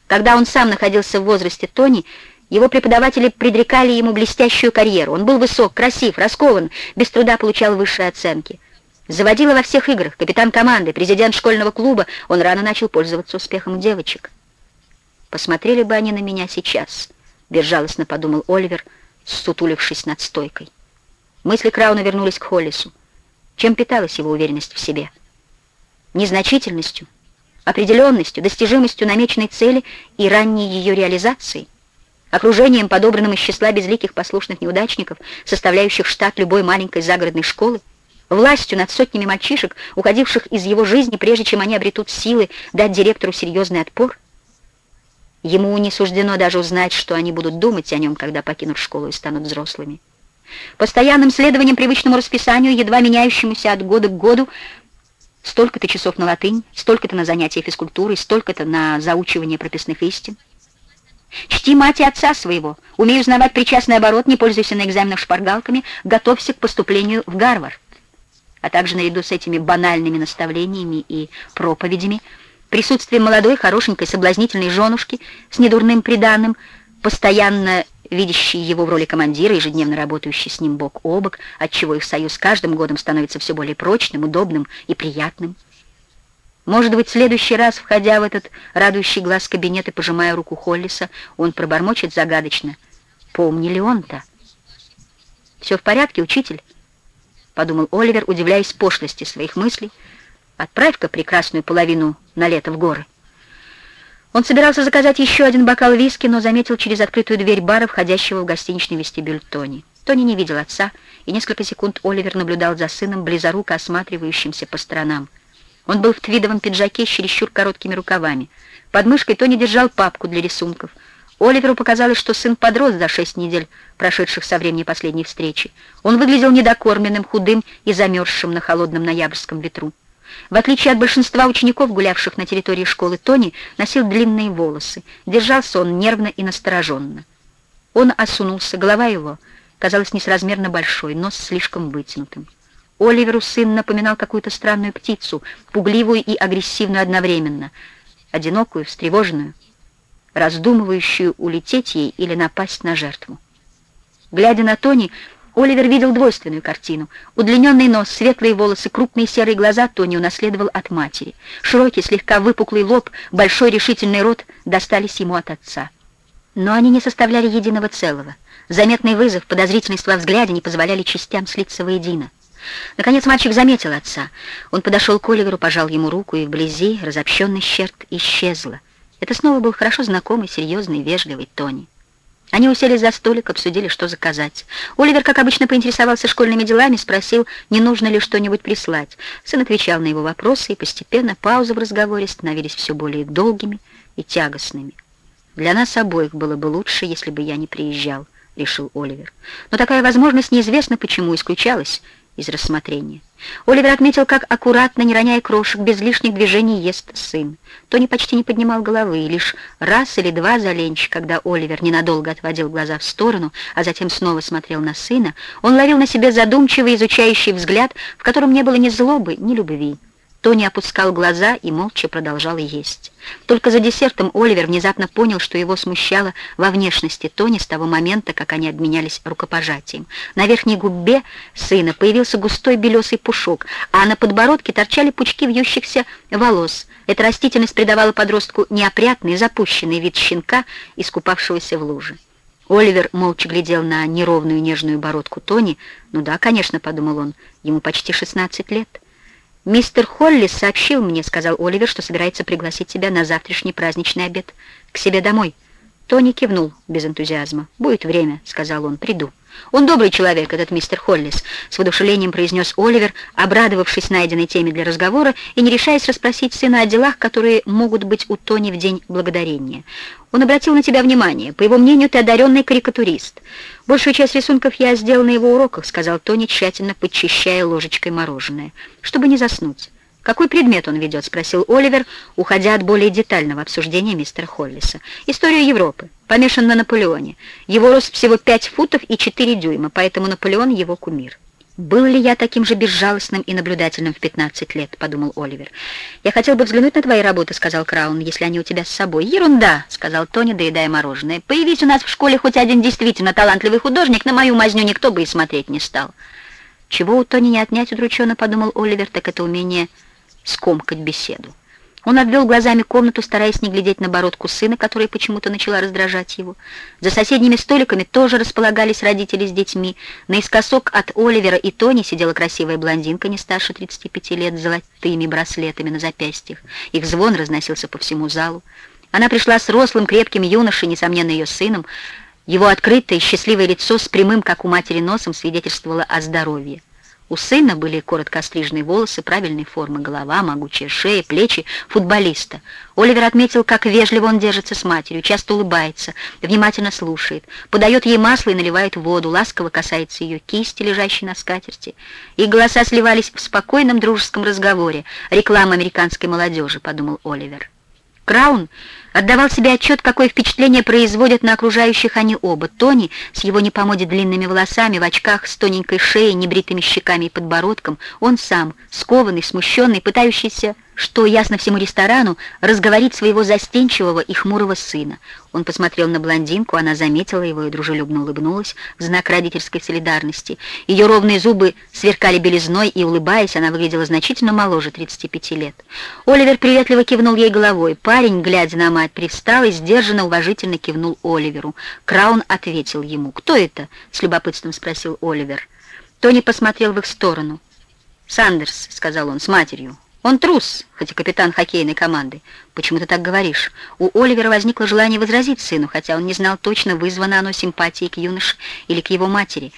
Когда он сам находился в возрасте Тони, его преподаватели предрекали ему блестящую карьеру. Он был высок, красив, раскован, без труда получал высшие оценки. Заводила во всех играх, капитан команды, президент школьного клуба, он рано начал пользоваться успехом девочек. Посмотрели бы они на меня сейчас — безжалостно подумал Оливер, сутулившись над стойкой. Мысли Крауна вернулись к Холлису. Чем питалась его уверенность в себе? Незначительностью, определенностью, достижимостью намеченной цели и ранней ее реализацией? Окружением, подобранным из числа безликих послушных неудачников, составляющих штат любой маленькой загородной школы? Властью над сотнями мальчишек, уходивших из его жизни, прежде чем они обретут силы дать директору серьезный отпор? Ему не суждено даже узнать, что они будут думать о нем, когда покинут школу и станут взрослыми. Постоянным следованием привычному расписанию, едва меняющемуся от года к году, столько-то часов на латынь, столько-то на занятия физкультурой, столько-то на заучивание прописных истин. Чти мать и отца своего, умей узнавать причастный оборот, не пользуйся на экзаменах шпаргалками, готовься к поступлению в Гарвард. А также наряду с этими банальными наставлениями и проповедями – Присутствие молодой, хорошенькой, соблазнительной женушки с недурным приданным, постоянно видящей его в роли командира, ежедневно работающей с ним бок о бок, отчего их союз каждым годом становится все более прочным, удобным и приятным. Может быть, в следующий раз, входя в этот радующий глаз кабинет и пожимая руку Холлиса, он пробормочет загадочно. «Помни ли он-то?» «Все в порядке, учитель?» — подумал Оливер, удивляясь пошлости своих мыслей, — Отправь-ка прекрасную половину на лето в горы. Он собирался заказать еще один бокал виски, но заметил через открытую дверь бара, входящего в гостиничный вестибюль Тони. Тони не видел отца, и несколько секунд Оливер наблюдал за сыном, близоруко осматривающимся по сторонам. Он был в твидовом пиджаке с чересчур короткими рукавами. Под мышкой Тони держал папку для рисунков. Оливеру показалось, что сын подрос за шесть недель, прошедших со времени последней встречи. Он выглядел недокормленным, худым и замерзшим на холодном ноябрьском ветру. В отличие от большинства учеников, гулявших на территории школы, Тони носил длинные волосы. Держался он нервно и настороженно. Он осунулся, голова его казалась несразмерно большой, нос слишком вытянутым. Оливеру сын напоминал какую-то странную птицу, пугливую и агрессивную одновременно, одинокую, встревоженную, раздумывающую улететь ей или напасть на жертву. Глядя на Тони, Оливер видел двойственную картину. Удлиненный нос, светлые волосы, крупные серые глаза Тони унаследовал от матери. Широкий, слегка выпуклый лоб, большой решительный рот достались ему от отца. Но они не составляли единого целого. Заметный вызов, подозрительность во взгляде не позволяли частям слиться воедино. Наконец мальчик заметил отца. Он подошел к Оливеру, пожал ему руку, и вблизи разобщенный щерт исчезла. Это снова был хорошо знакомый, серьезный, вежливый Тони. Они уселись за столик, обсудили, что заказать. Оливер, как обычно, поинтересовался школьными делами, спросил, не нужно ли что-нибудь прислать. Сын отвечал на его вопросы, и постепенно паузы в разговоре становились все более долгими и тягостными. «Для нас обоих было бы лучше, если бы я не приезжал», — решил Оливер. Но такая возможность неизвестно почему исключалась из рассмотрения. Оливер отметил, как аккуратно, не роняя крошек, без лишних движений ест сын. Тони почти не поднимал головы, и лишь раз или два за ленч, когда Оливер ненадолго отводил глаза в сторону, а затем снова смотрел на сына, он ловил на себе задумчивый, изучающий взгляд, в котором не было ни злобы, ни любви. Тони опускал глаза и молча продолжал есть. Только за десертом Оливер внезапно понял, что его смущало во внешности Тони с того момента, как они обменялись рукопожатием. На верхней губе сына появился густой белесый пушок, а на подбородке торчали пучки вьющихся волос. Эта растительность придавала подростку неопрятный, запущенный вид щенка, искупавшегося в луже. Оливер молча глядел на неровную нежную бородку Тони. «Ну да, конечно», — подумал он, — «ему почти 16 лет». «Мистер Холли сообщил мне, — сказал Оливер, — что собирается пригласить тебя на завтрашний праздничный обед к себе домой». Тони кивнул без энтузиазма. «Будет время», — сказал он, — «приду». «Он добрый человек, этот мистер Холлис», — с воодушевлением произнес Оливер, обрадовавшись найденной теме для разговора и не решаясь расспросить сына о делах, которые могут быть у Тони в день благодарения. «Он обратил на тебя внимание. По его мнению, ты одаренный карикатурист. Большую часть рисунков я сделал на его уроках», — сказал Тони, тщательно подчищая ложечкой мороженое, «чтобы не заснуть». «Какой предмет он ведет?» — спросил Оливер, уходя от более детального обсуждения мистера Холлиса. «Историю Европы. Помешан на Наполеоне. Его рост всего 5 футов и 4 дюйма, поэтому Наполеон — его кумир». «Был ли я таким же безжалостным и наблюдательным в 15 лет?» — подумал Оливер. «Я хотел бы взглянуть на твои работы», — сказал Краун, «если они у тебя с собой». «Ерунда», — сказал Тони, доедая мороженое. «Появись у нас в школе хоть один действительно талантливый художник, на мою мазню никто бы и смотреть не стал». «Чего у Тони не отнять удрученно», — подумал Оливер, — «так это умение скомкать беседу. Он обвел глазами комнату, стараясь не глядеть на бородку сына, которая почему-то начала раздражать его. За соседними столиками тоже располагались родители с детьми. Наискосок от Оливера и Тони сидела красивая блондинка не старше 35 лет с золотыми браслетами на запястьях. Их звон разносился по всему залу. Она пришла с рослым, крепким юношей, несомненно, ее сыном. Его открытое, счастливое лицо с прямым, как у матери, носом свидетельствовало о здоровье. У сына были коротко остриженные волосы, правильной формы голова, могучая шея, плечи футболиста. Оливер отметил, как вежливо он держится с матерью, часто улыбается, внимательно слушает, подает ей масло и наливает воду, ласково касается ее кисти, лежащей на скатерти. Их голоса сливались в спокойном дружеском разговоре. «Реклама американской молодежи», — подумал Оливер. Краун отдавал себе отчет, какое впечатление производят на окружающих они оба. Тони с его не длинными волосами, в очках, с тоненькой шеей, небритыми щеками и подбородком, он сам, скованный, смущенный, пытающийся что, ясно всему ресторану, разговорить своего застенчивого и хмурого сына. Он посмотрел на блондинку, она заметила его и дружелюбно улыбнулась в знак родительской солидарности. Ее ровные зубы сверкали белизной, и, улыбаясь, она выглядела значительно моложе 35 лет. Оливер приветливо кивнул ей головой. Парень, глядя на мать, привстал и сдержанно, уважительно кивнул Оливеру. Краун ответил ему. «Кто это?» — с любопытством спросил Оливер. Тони посмотрел в их сторону. «Сандерс», — сказал он, — «с матерью». Он трус, хоть и капитан хоккейной команды. Почему ты так говоришь? У Оливера возникло желание возразить сыну, хотя он не знал точно, вызвано оно симпатией к юноше или к его матери.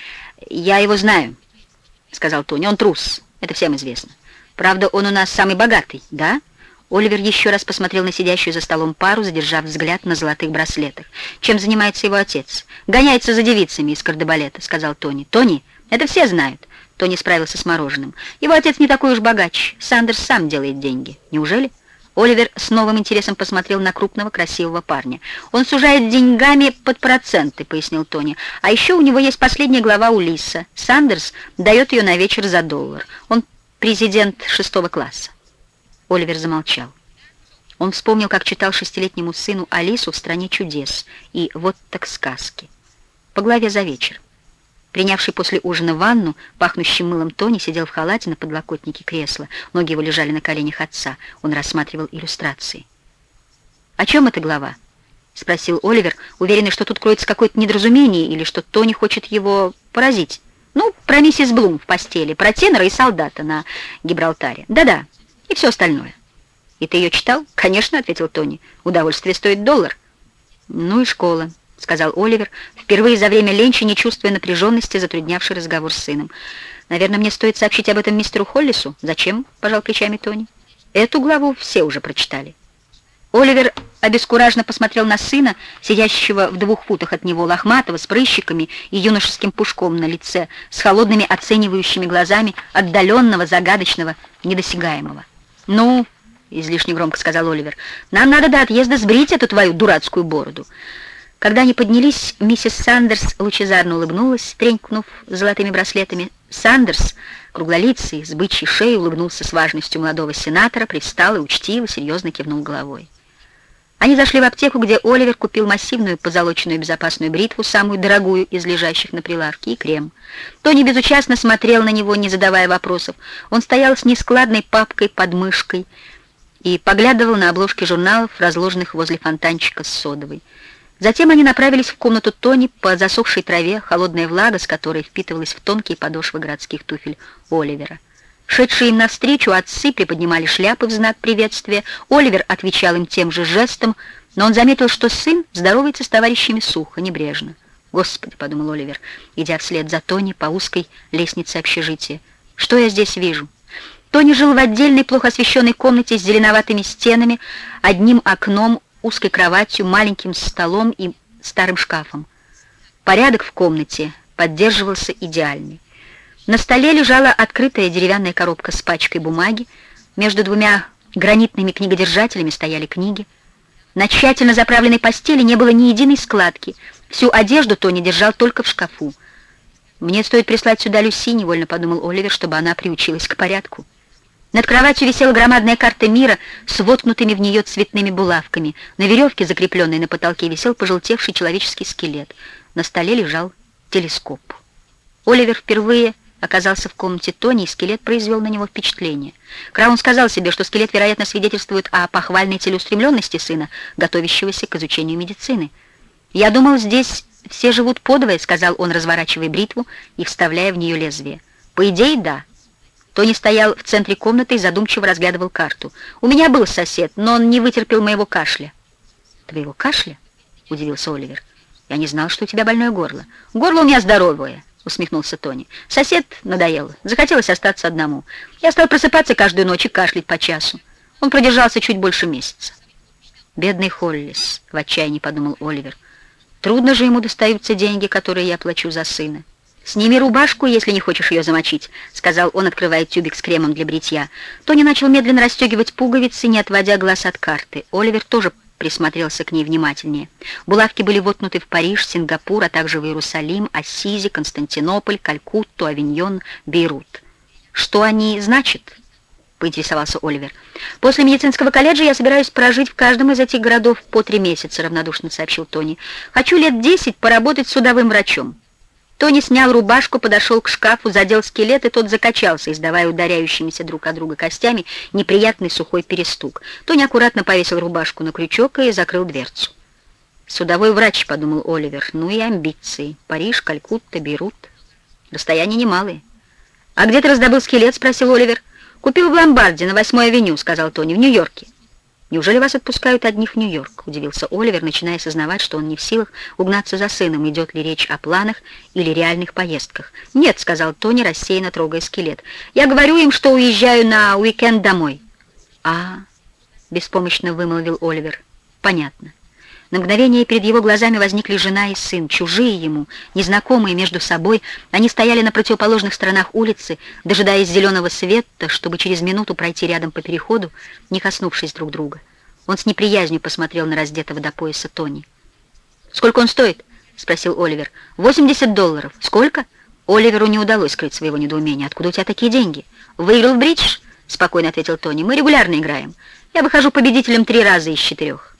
«Я его знаю», — сказал Тони. «Он трус, это всем известно. Правда, он у нас самый богатый, да?» Оливер еще раз посмотрел на сидящую за столом пару, задержав взгляд на золотых браслетах. «Чем занимается его отец?» «Гоняется за девицами из кардебалета», — сказал Тони. «Тони, это все знают. Тони справился с мороженым. Его отец не такой уж богач. Сандерс сам делает деньги. Неужели? Оливер с новым интересом посмотрел на крупного красивого парня. «Он сужает деньгами под проценты», — пояснил Тони. «А еще у него есть последняя глава Улисса. Сандерс дает ее на вечер за доллар. Он президент шестого класса». Оливер замолчал. Он вспомнил, как читал шестилетнему сыну Алису в «Стране чудес» и «Вот так сказки». По главе за вечер. Принявший после ужина ванну, пахнущий мылом Тони сидел в халате на подлокотнике кресла. Ноги его лежали на коленях отца. Он рассматривал иллюстрации. «О чем эта глава?» — спросил Оливер, уверенный, что тут кроется какое-то недоразумение или что Тони хочет его поразить. Ну, про миссис Блум в постели, про тенора и солдата на Гибралтаре. Да-да, и все остальное. «И ты ее читал?» «Конечно», — ответил Тони. «Удовольствие стоит доллар». «Ну и школа», — сказал Оливер, впервые за время ленча не чувствуя напряженности, затруднявший разговор с сыном. «Наверное, мне стоит сообщить об этом мистеру Холлису?» «Зачем?» — пожал плечами Тони. «Эту главу все уже прочитали». Оливер обескураженно посмотрел на сына, сидящего в двух футах от него, лохматого, с прыщиками и юношеским пушком на лице, с холодными оценивающими глазами, отдаленного, загадочного, недосягаемого. «Ну, — излишне громко сказал Оливер, — нам надо до отъезда сбрить эту твою дурацкую бороду». Когда они поднялись, миссис Сандерс лучезарно улыбнулась, тренькнув золотыми браслетами. Сандерс, круглолицый, с бычьей шеей, улыбнулся с важностью молодого сенатора, привстал и учтиво, серьезно кивнул головой. Они зашли в аптеку, где Оливер купил массивную позолоченную безопасную бритву, самую дорогую из лежащих на прилавке, и крем. Тони безучастно смотрел на него, не задавая вопросов. Он стоял с нескладной папкой под мышкой и поглядывал на обложки журналов, разложенных возле фонтанчика с содовой. Затем они направились в комнату Тони по засохшей траве, холодная влага, с которой впитывалась в тонкие подошвы городских туфель Оливера. Шедшие им навстречу отцы приподнимали шляпы в знак приветствия. Оливер отвечал им тем же жестом, но он заметил, что сын здоровается с товарищами сухо, небрежно. «Господи», — подумал Оливер, идя вслед за Тони по узкой лестнице общежития, — «что я здесь вижу?» Тони жил в отдельной, плохо освещенной комнате с зеленоватыми стенами, одним окном, узкой кроватью, маленьким столом и старым шкафом. Порядок в комнате поддерживался идеальный. На столе лежала открытая деревянная коробка с пачкой бумаги. Между двумя гранитными книгодержателями стояли книги. На тщательно заправленной постели не было ни единой складки. Всю одежду Тони держал только в шкафу. «Мне стоит прислать сюда Люси», — невольно подумал Оливер, чтобы она приучилась к порядку. Над кроватью висела громадная карта мира с воткнутыми в нее цветными булавками. На веревке, закрепленной на потолке, висел пожелтевший человеческий скелет. На столе лежал телескоп. Оливер впервые оказался в комнате Тони, и скелет произвел на него впечатление. Краун сказал себе, что скелет, вероятно, свидетельствует о похвальной целеустремленности сына, готовящегося к изучению медицины. «Я думал, здесь все живут подвое», — сказал он, разворачивая бритву и вставляя в нее лезвие. «По идее, да». Тони стоял в центре комнаты и задумчиво разглядывал карту. «У меня был сосед, но он не вытерпел моего кашля». «Твоего кашля?» — удивился Оливер. «Я не знал, что у тебя больное горло. Горло у меня здоровое». — усмехнулся Тони. «Сосед надоел. Захотелось остаться одному. Я стал просыпаться каждую ночь и кашлять по часу. Он продержался чуть больше месяца». «Бедный Холлис», — в отчаянии подумал Оливер. «Трудно же ему достаются деньги, которые я плачу за сына». «Сними рубашку, если не хочешь ее замочить», — сказал он, открывая тюбик с кремом для бритья. Тони начал медленно расстегивать пуговицы, не отводя глаз от карты. Оливер тоже присмотрелся к ней внимательнее. Булавки были воткнуты в Париж, Сингапур, а также в Иерусалим, Ассизи, Константинополь, Калькутту, Авиньон, Бейрут. «Что они значат?» — поинтересовался Оливер. «После медицинского колледжа я собираюсь прожить в каждом из этих городов по три месяца», — равнодушно сообщил Тони. «Хочу лет десять поработать судовым врачом». Тони снял рубашку, подошел к шкафу, задел скелет, и тот закачался, издавая ударяющимися друг от друга костями неприятный сухой перестук. Тони аккуратно повесил рубашку на крючок и закрыл дверцу. «Судовой врач», — подумал Оливер, — «ну и амбиции. Париж, Калькутта, Бейрут. Расстояния немалые». «А где ты раздобыл скелет?» — спросил Оливер. «Купил в ломбарде на 8-й авеню», — сказал Тони, — «в Нью-Йорке». «Неужели вас отпускают одних в Нью-Йорк?» — удивился Оливер, начиная осознавать, что он не в силах угнаться за сыном, идет ли речь о планах или реальных поездках. «Нет», — сказал Тони, рассеянно трогая скелет. «Я говорю им, что уезжаю на уикенд домой». «А...» — беспомощно вымолвил Оливер. «Понятно». На мгновение перед его глазами возникли жена и сын, чужие ему, незнакомые между собой. Они стояли на противоположных сторонах улицы, дожидаясь зеленого света, чтобы через минуту пройти рядом по переходу, не коснувшись друг друга. Он с неприязнью посмотрел на раздетого до пояса Тони. «Сколько он стоит?» — спросил Оливер. «80 долларов. Сколько?» Оливеру не удалось скрыть своего недоумения. «Откуда у тебя такие деньги?» «Выиграл в бридж?» — спокойно ответил Тони. «Мы регулярно играем. Я выхожу победителем три раза из четырех».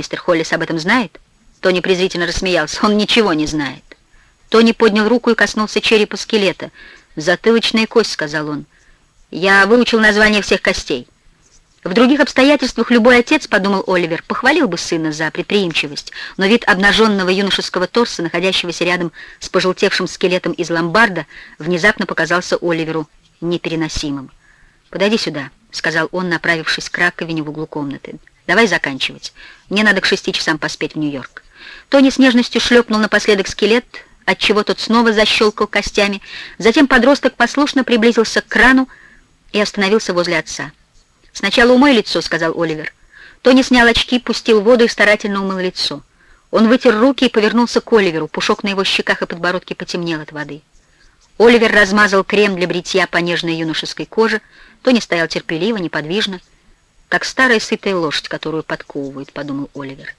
Мистер Холлис об этом знает? Тони презрительно рассмеялся. Он ничего не знает. Тони поднял руку и коснулся черепа скелета. «Затылочная кость», — сказал он. «Я выучил название всех костей». В других обстоятельствах любой отец, подумал Оливер, похвалил бы сына за предприимчивость, но вид обнаженного юношеского торса, находящегося рядом с пожелтевшим скелетом из ломбарда, внезапно показался Оливеру непереносимым. «Подойди сюда», — сказал он, направившись к раковине в углу комнаты. «Давай заканчивать. Мне надо к шести часам поспеть в Нью-Йорк». Тони с нежностью шлепнул напоследок скелет, отчего тот снова защелкал костями. Затем подросток послушно приблизился к крану и остановился возле отца. «Сначала умой лицо», — сказал Оливер. Тони снял очки, пустил воду и старательно умыл лицо. Он вытер руки и повернулся к Оливеру. Пушок на его щеках и подбородке потемнел от воды. Оливер размазал крем для бритья по нежной юношеской коже. Тони стоял терпеливо, неподвижно, как старая сытая лошадь, которую подковывают, подумал Оливер.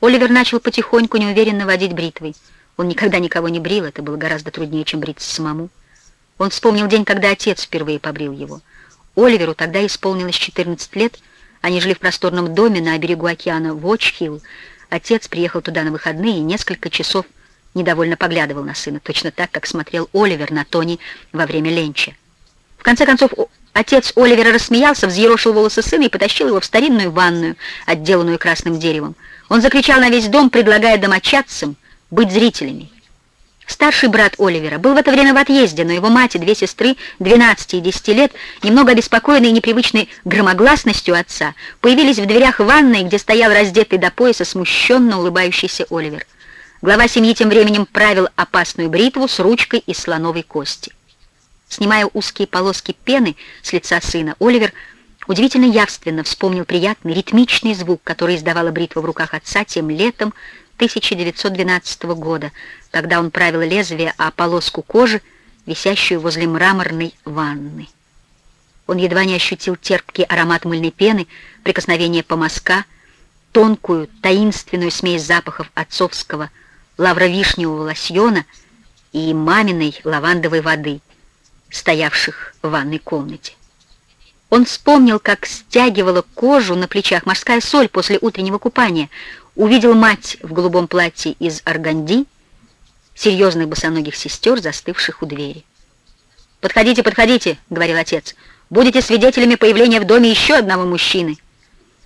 Оливер начал потихоньку неуверенно водить бритвой. Он никогда никого не брил, это было гораздо труднее, чем бриться самому. Он вспомнил день, когда отец впервые побрил его. Оливеру тогда исполнилось 14 лет, они жили в просторном доме на берегу океана в Очхилл. Отец приехал туда на выходные и несколько часов недовольно поглядывал на сына, точно так, как смотрел Оливер на Тони во время ленча. В конце концов, отец Оливера рассмеялся, взъерошил волосы сына и потащил его в старинную ванную, отделанную красным деревом. Он закричал на весь дом, предлагая домочадцам быть зрителями. Старший брат Оливера был в это время в отъезде, но его мать и две сестры, 12 и 10 лет, немного обеспокоенные непривычной громогласностью отца, появились в дверях ванной, где стоял раздетый до пояса смущенно улыбающийся Оливер. Глава семьи тем временем правил опасную бритву с ручкой из слоновой кости. Снимая узкие полоски пены с лица сына, Оливер удивительно явственно вспомнил приятный ритмичный звук, который издавала бритва в руках отца тем летом, 1912 года, когда он правил лезвие о полоску кожи, висящую возле мраморной ванны. Он едва не ощутил терпкий аромат мыльной пены, прикосновение помазка, тонкую, таинственную смесь запахов отцовского лавровишневого лосьона и маминой лавандовой воды, стоявших в ванной комнате. Он вспомнил, как стягивала кожу на плечах морская соль после утреннего купания, увидел мать в голубом платье из органди, серьезных босоногих сестер, застывших у двери. «Подходите, подходите», — говорил отец, — «будете свидетелями появления в доме еще одного мужчины».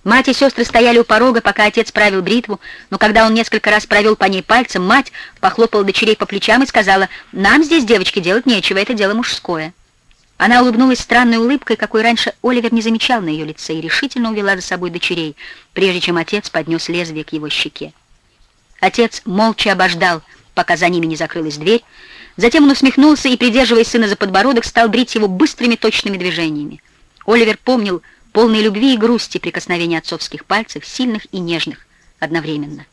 Мать и сестры стояли у порога, пока отец правил бритву, но когда он несколько раз провел по ней пальцем, мать похлопала дочерей по плечам и сказала, «Нам здесь, девочки, делать нечего, это дело мужское». Она улыбнулась странной улыбкой, какой раньше Оливер не замечал на ее лице, и решительно увела за собой дочерей, прежде чем отец поднес лезвие к его щеке. Отец молча обождал, пока за ними не закрылась дверь, затем он усмехнулся и, придерживая сына за подбородок, стал брить его быстрыми точными движениями. Оливер помнил полные любви и грусти прикосновения отцовских пальцев, сильных и нежных одновременно.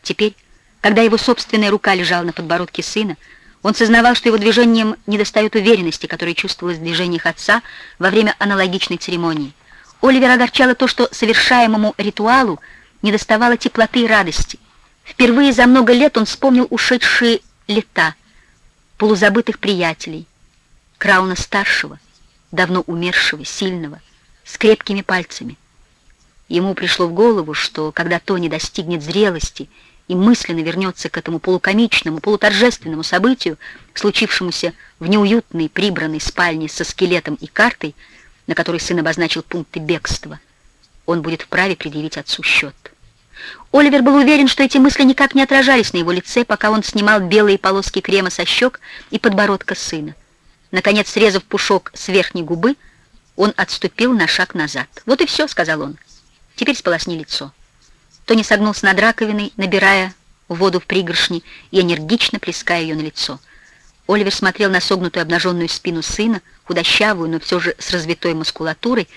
Теперь, когда его собственная рука лежала на подбородке сына, он сознавал, что его движением недостает уверенности, которая чувствовалась в движениях отца во время аналогичной церемонии. Оливер огорчало то, что совершаемому ритуалу недоставало теплоты и радости. Впервые за много лет он вспомнил ушедшие лета, полузабытых приятелей, Крауна-старшего, давно умершего, сильного, с крепкими пальцами. Ему пришло в голову, что когда Тони достигнет зрелости и мысленно вернется к этому полукомичному, полуторжественному событию, случившемуся в неуютной прибранной спальне со скелетом и картой, на которой сын обозначил пункты бегства, он будет вправе предъявить отцу счет. Оливер был уверен, что эти мысли никак не отражались на его лице, пока он снимал белые полоски крема со щек и подбородка сына. Наконец, срезав пушок с верхней губы, он отступил на шаг назад. «Вот и все», — сказал он. «Теперь сполосни лицо». Тони согнулся над раковиной, набирая воду в пригоршни и энергично плеская ее на лицо. Оливер смотрел на согнутую обнаженную спину сына, худощавую, но все же с развитой мускулатурой,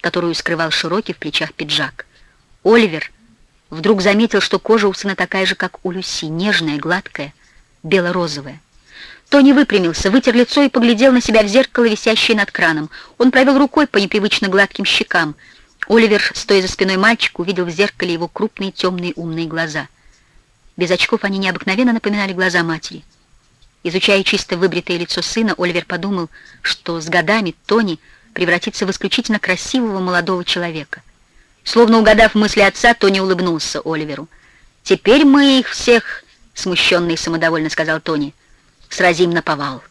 которую скрывал широкий в плечах пиджак. Оливер вдруг заметил, что кожа у сына такая же, как у Люси, нежная, гладкая, бело-розовая. Тони выпрямился, вытер лицо и поглядел на себя в зеркало, висящее над краном. Он провел рукой по непривычно гладким щекам — Оливер, стоя за спиной мальчика, увидел в зеркале его крупные темные умные глаза. Без очков они необыкновенно напоминали глаза матери. Изучая чисто выбритое лицо сына, Оливер подумал, что с годами Тони превратится в исключительно красивого молодого человека. Словно угадав мысли отца, Тони улыбнулся Оливеру. «Теперь мы их всех, — смущенно и самодовольно сказал Тони, — сразим на повал».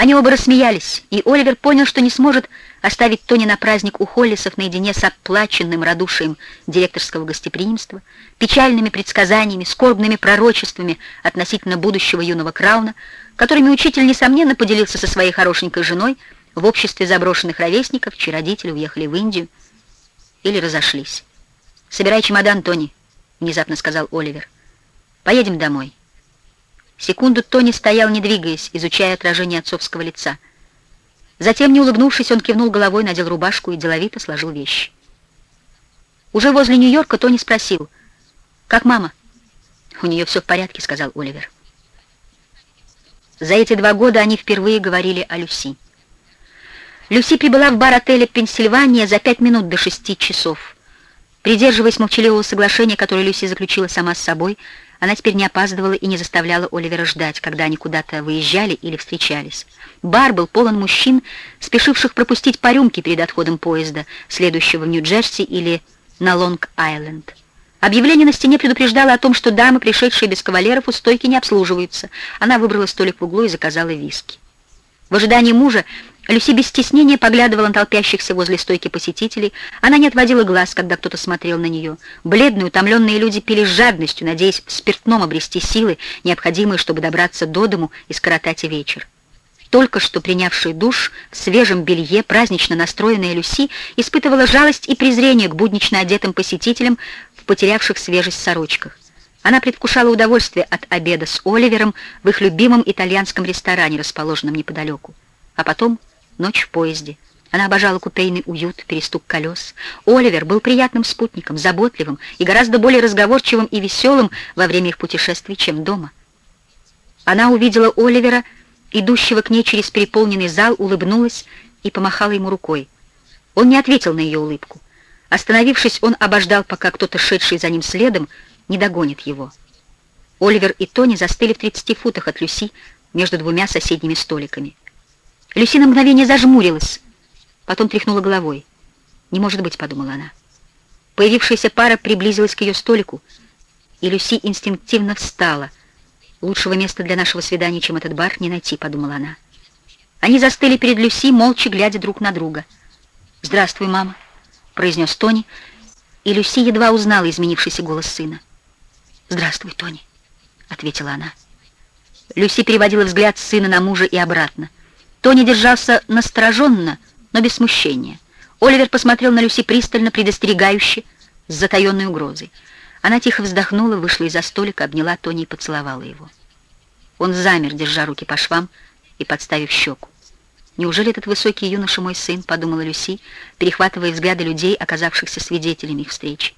Они оба рассмеялись, и Оливер понял, что не сможет оставить Тони на праздник у Холлисов наедине с оплаченным радушием директорского гостеприимства, печальными предсказаниями, скорбными пророчествами относительно будущего юного Крауна, которыми учитель, несомненно, поделился со своей хорошенькой женой в обществе заброшенных ровесников, чьи родители уехали в Индию или разошлись. «Собирай чемодан, Тони», — внезапно сказал Оливер. «Поедем домой». Секунду Тони стоял, не двигаясь, изучая отражение отцовского лица. Затем, не улыбнувшись, он кивнул головой, надел рубашку и деловито сложил вещи. Уже возле Нью-Йорка Тони спросил, «Как мама?» «У нее все в порядке», — сказал Оливер. За эти два года они впервые говорили о Люси. Люси прибыла в бар отеля «Пенсильвания» за пять минут до шести часов. Придерживаясь молчаливого соглашения, которое Люси заключила сама с собой, она теперь не опаздывала и не заставляла Оливера ждать, когда они куда-то выезжали или встречались. Бар был полон мужчин, спешивших пропустить по рюмке перед отходом поезда, следующего в Нью-Джерси или на Лонг-Айленд. Объявление на стене предупреждало о том, что дамы, пришедшие без кавалеров, у стойки не обслуживаются. Она выбрала столик в углу и заказала виски. В ожидании мужа Люси без стеснения поглядывала на толпящихся возле стойки посетителей. Она не отводила глаз, когда кто-то смотрел на нее. Бледные, утомленные люди пили с жадностью, надеясь в спиртном обрести силы, необходимые, чтобы добраться до дому и скоротать вечер. Только что принявший душ в свежем белье, празднично настроенная Люси испытывала жалость и презрение к буднично одетым посетителям в потерявших свежесть сорочках. Она предвкушала удовольствие от обеда с Оливером в их любимом итальянском ресторане, расположенном неподалеку. А потом ночь в поезде. Она обожала купейный уют, перестук колес. Оливер был приятным спутником, заботливым и гораздо более разговорчивым и веселым во время их путешествий, чем дома. Она увидела Оливера, идущего к ней через переполненный зал, улыбнулась и помахала ему рукой. Он не ответил на ее улыбку. Остановившись, он обождал, пока кто-то, шедший за ним следом, не догонит его. Оливер и Тони застыли в 30 футах от Люси между двумя соседними столиками. Люси на мгновение зажмурилась, потом тряхнула головой. «Не может быть», — подумала она. Появившаяся пара приблизилась к ее столику, и Люси инстинктивно встала. «Лучшего места для нашего свидания, чем этот бар, не найти», — подумала она. Они застыли перед Люси, молча глядя друг на друга. «Здравствуй, мама», — произнес Тони, и Люси едва узнала изменившийся голос сына. «Здравствуй, Тони», — ответила она. Люси переводила взгляд сына на мужа и обратно. Тони держался настороженно, но без смущения. Оливер посмотрел на Люси пристально, предостерегающе, с затаенной угрозой. Она тихо вздохнула, вышла из-за столика, обняла Тони и поцеловала его. Он замер, держа руки по швам и подставив щеку. «Неужели этот высокий юноша мой сын?» — подумала Люси, перехватывая взгляды людей, оказавшихся свидетелями их встречи.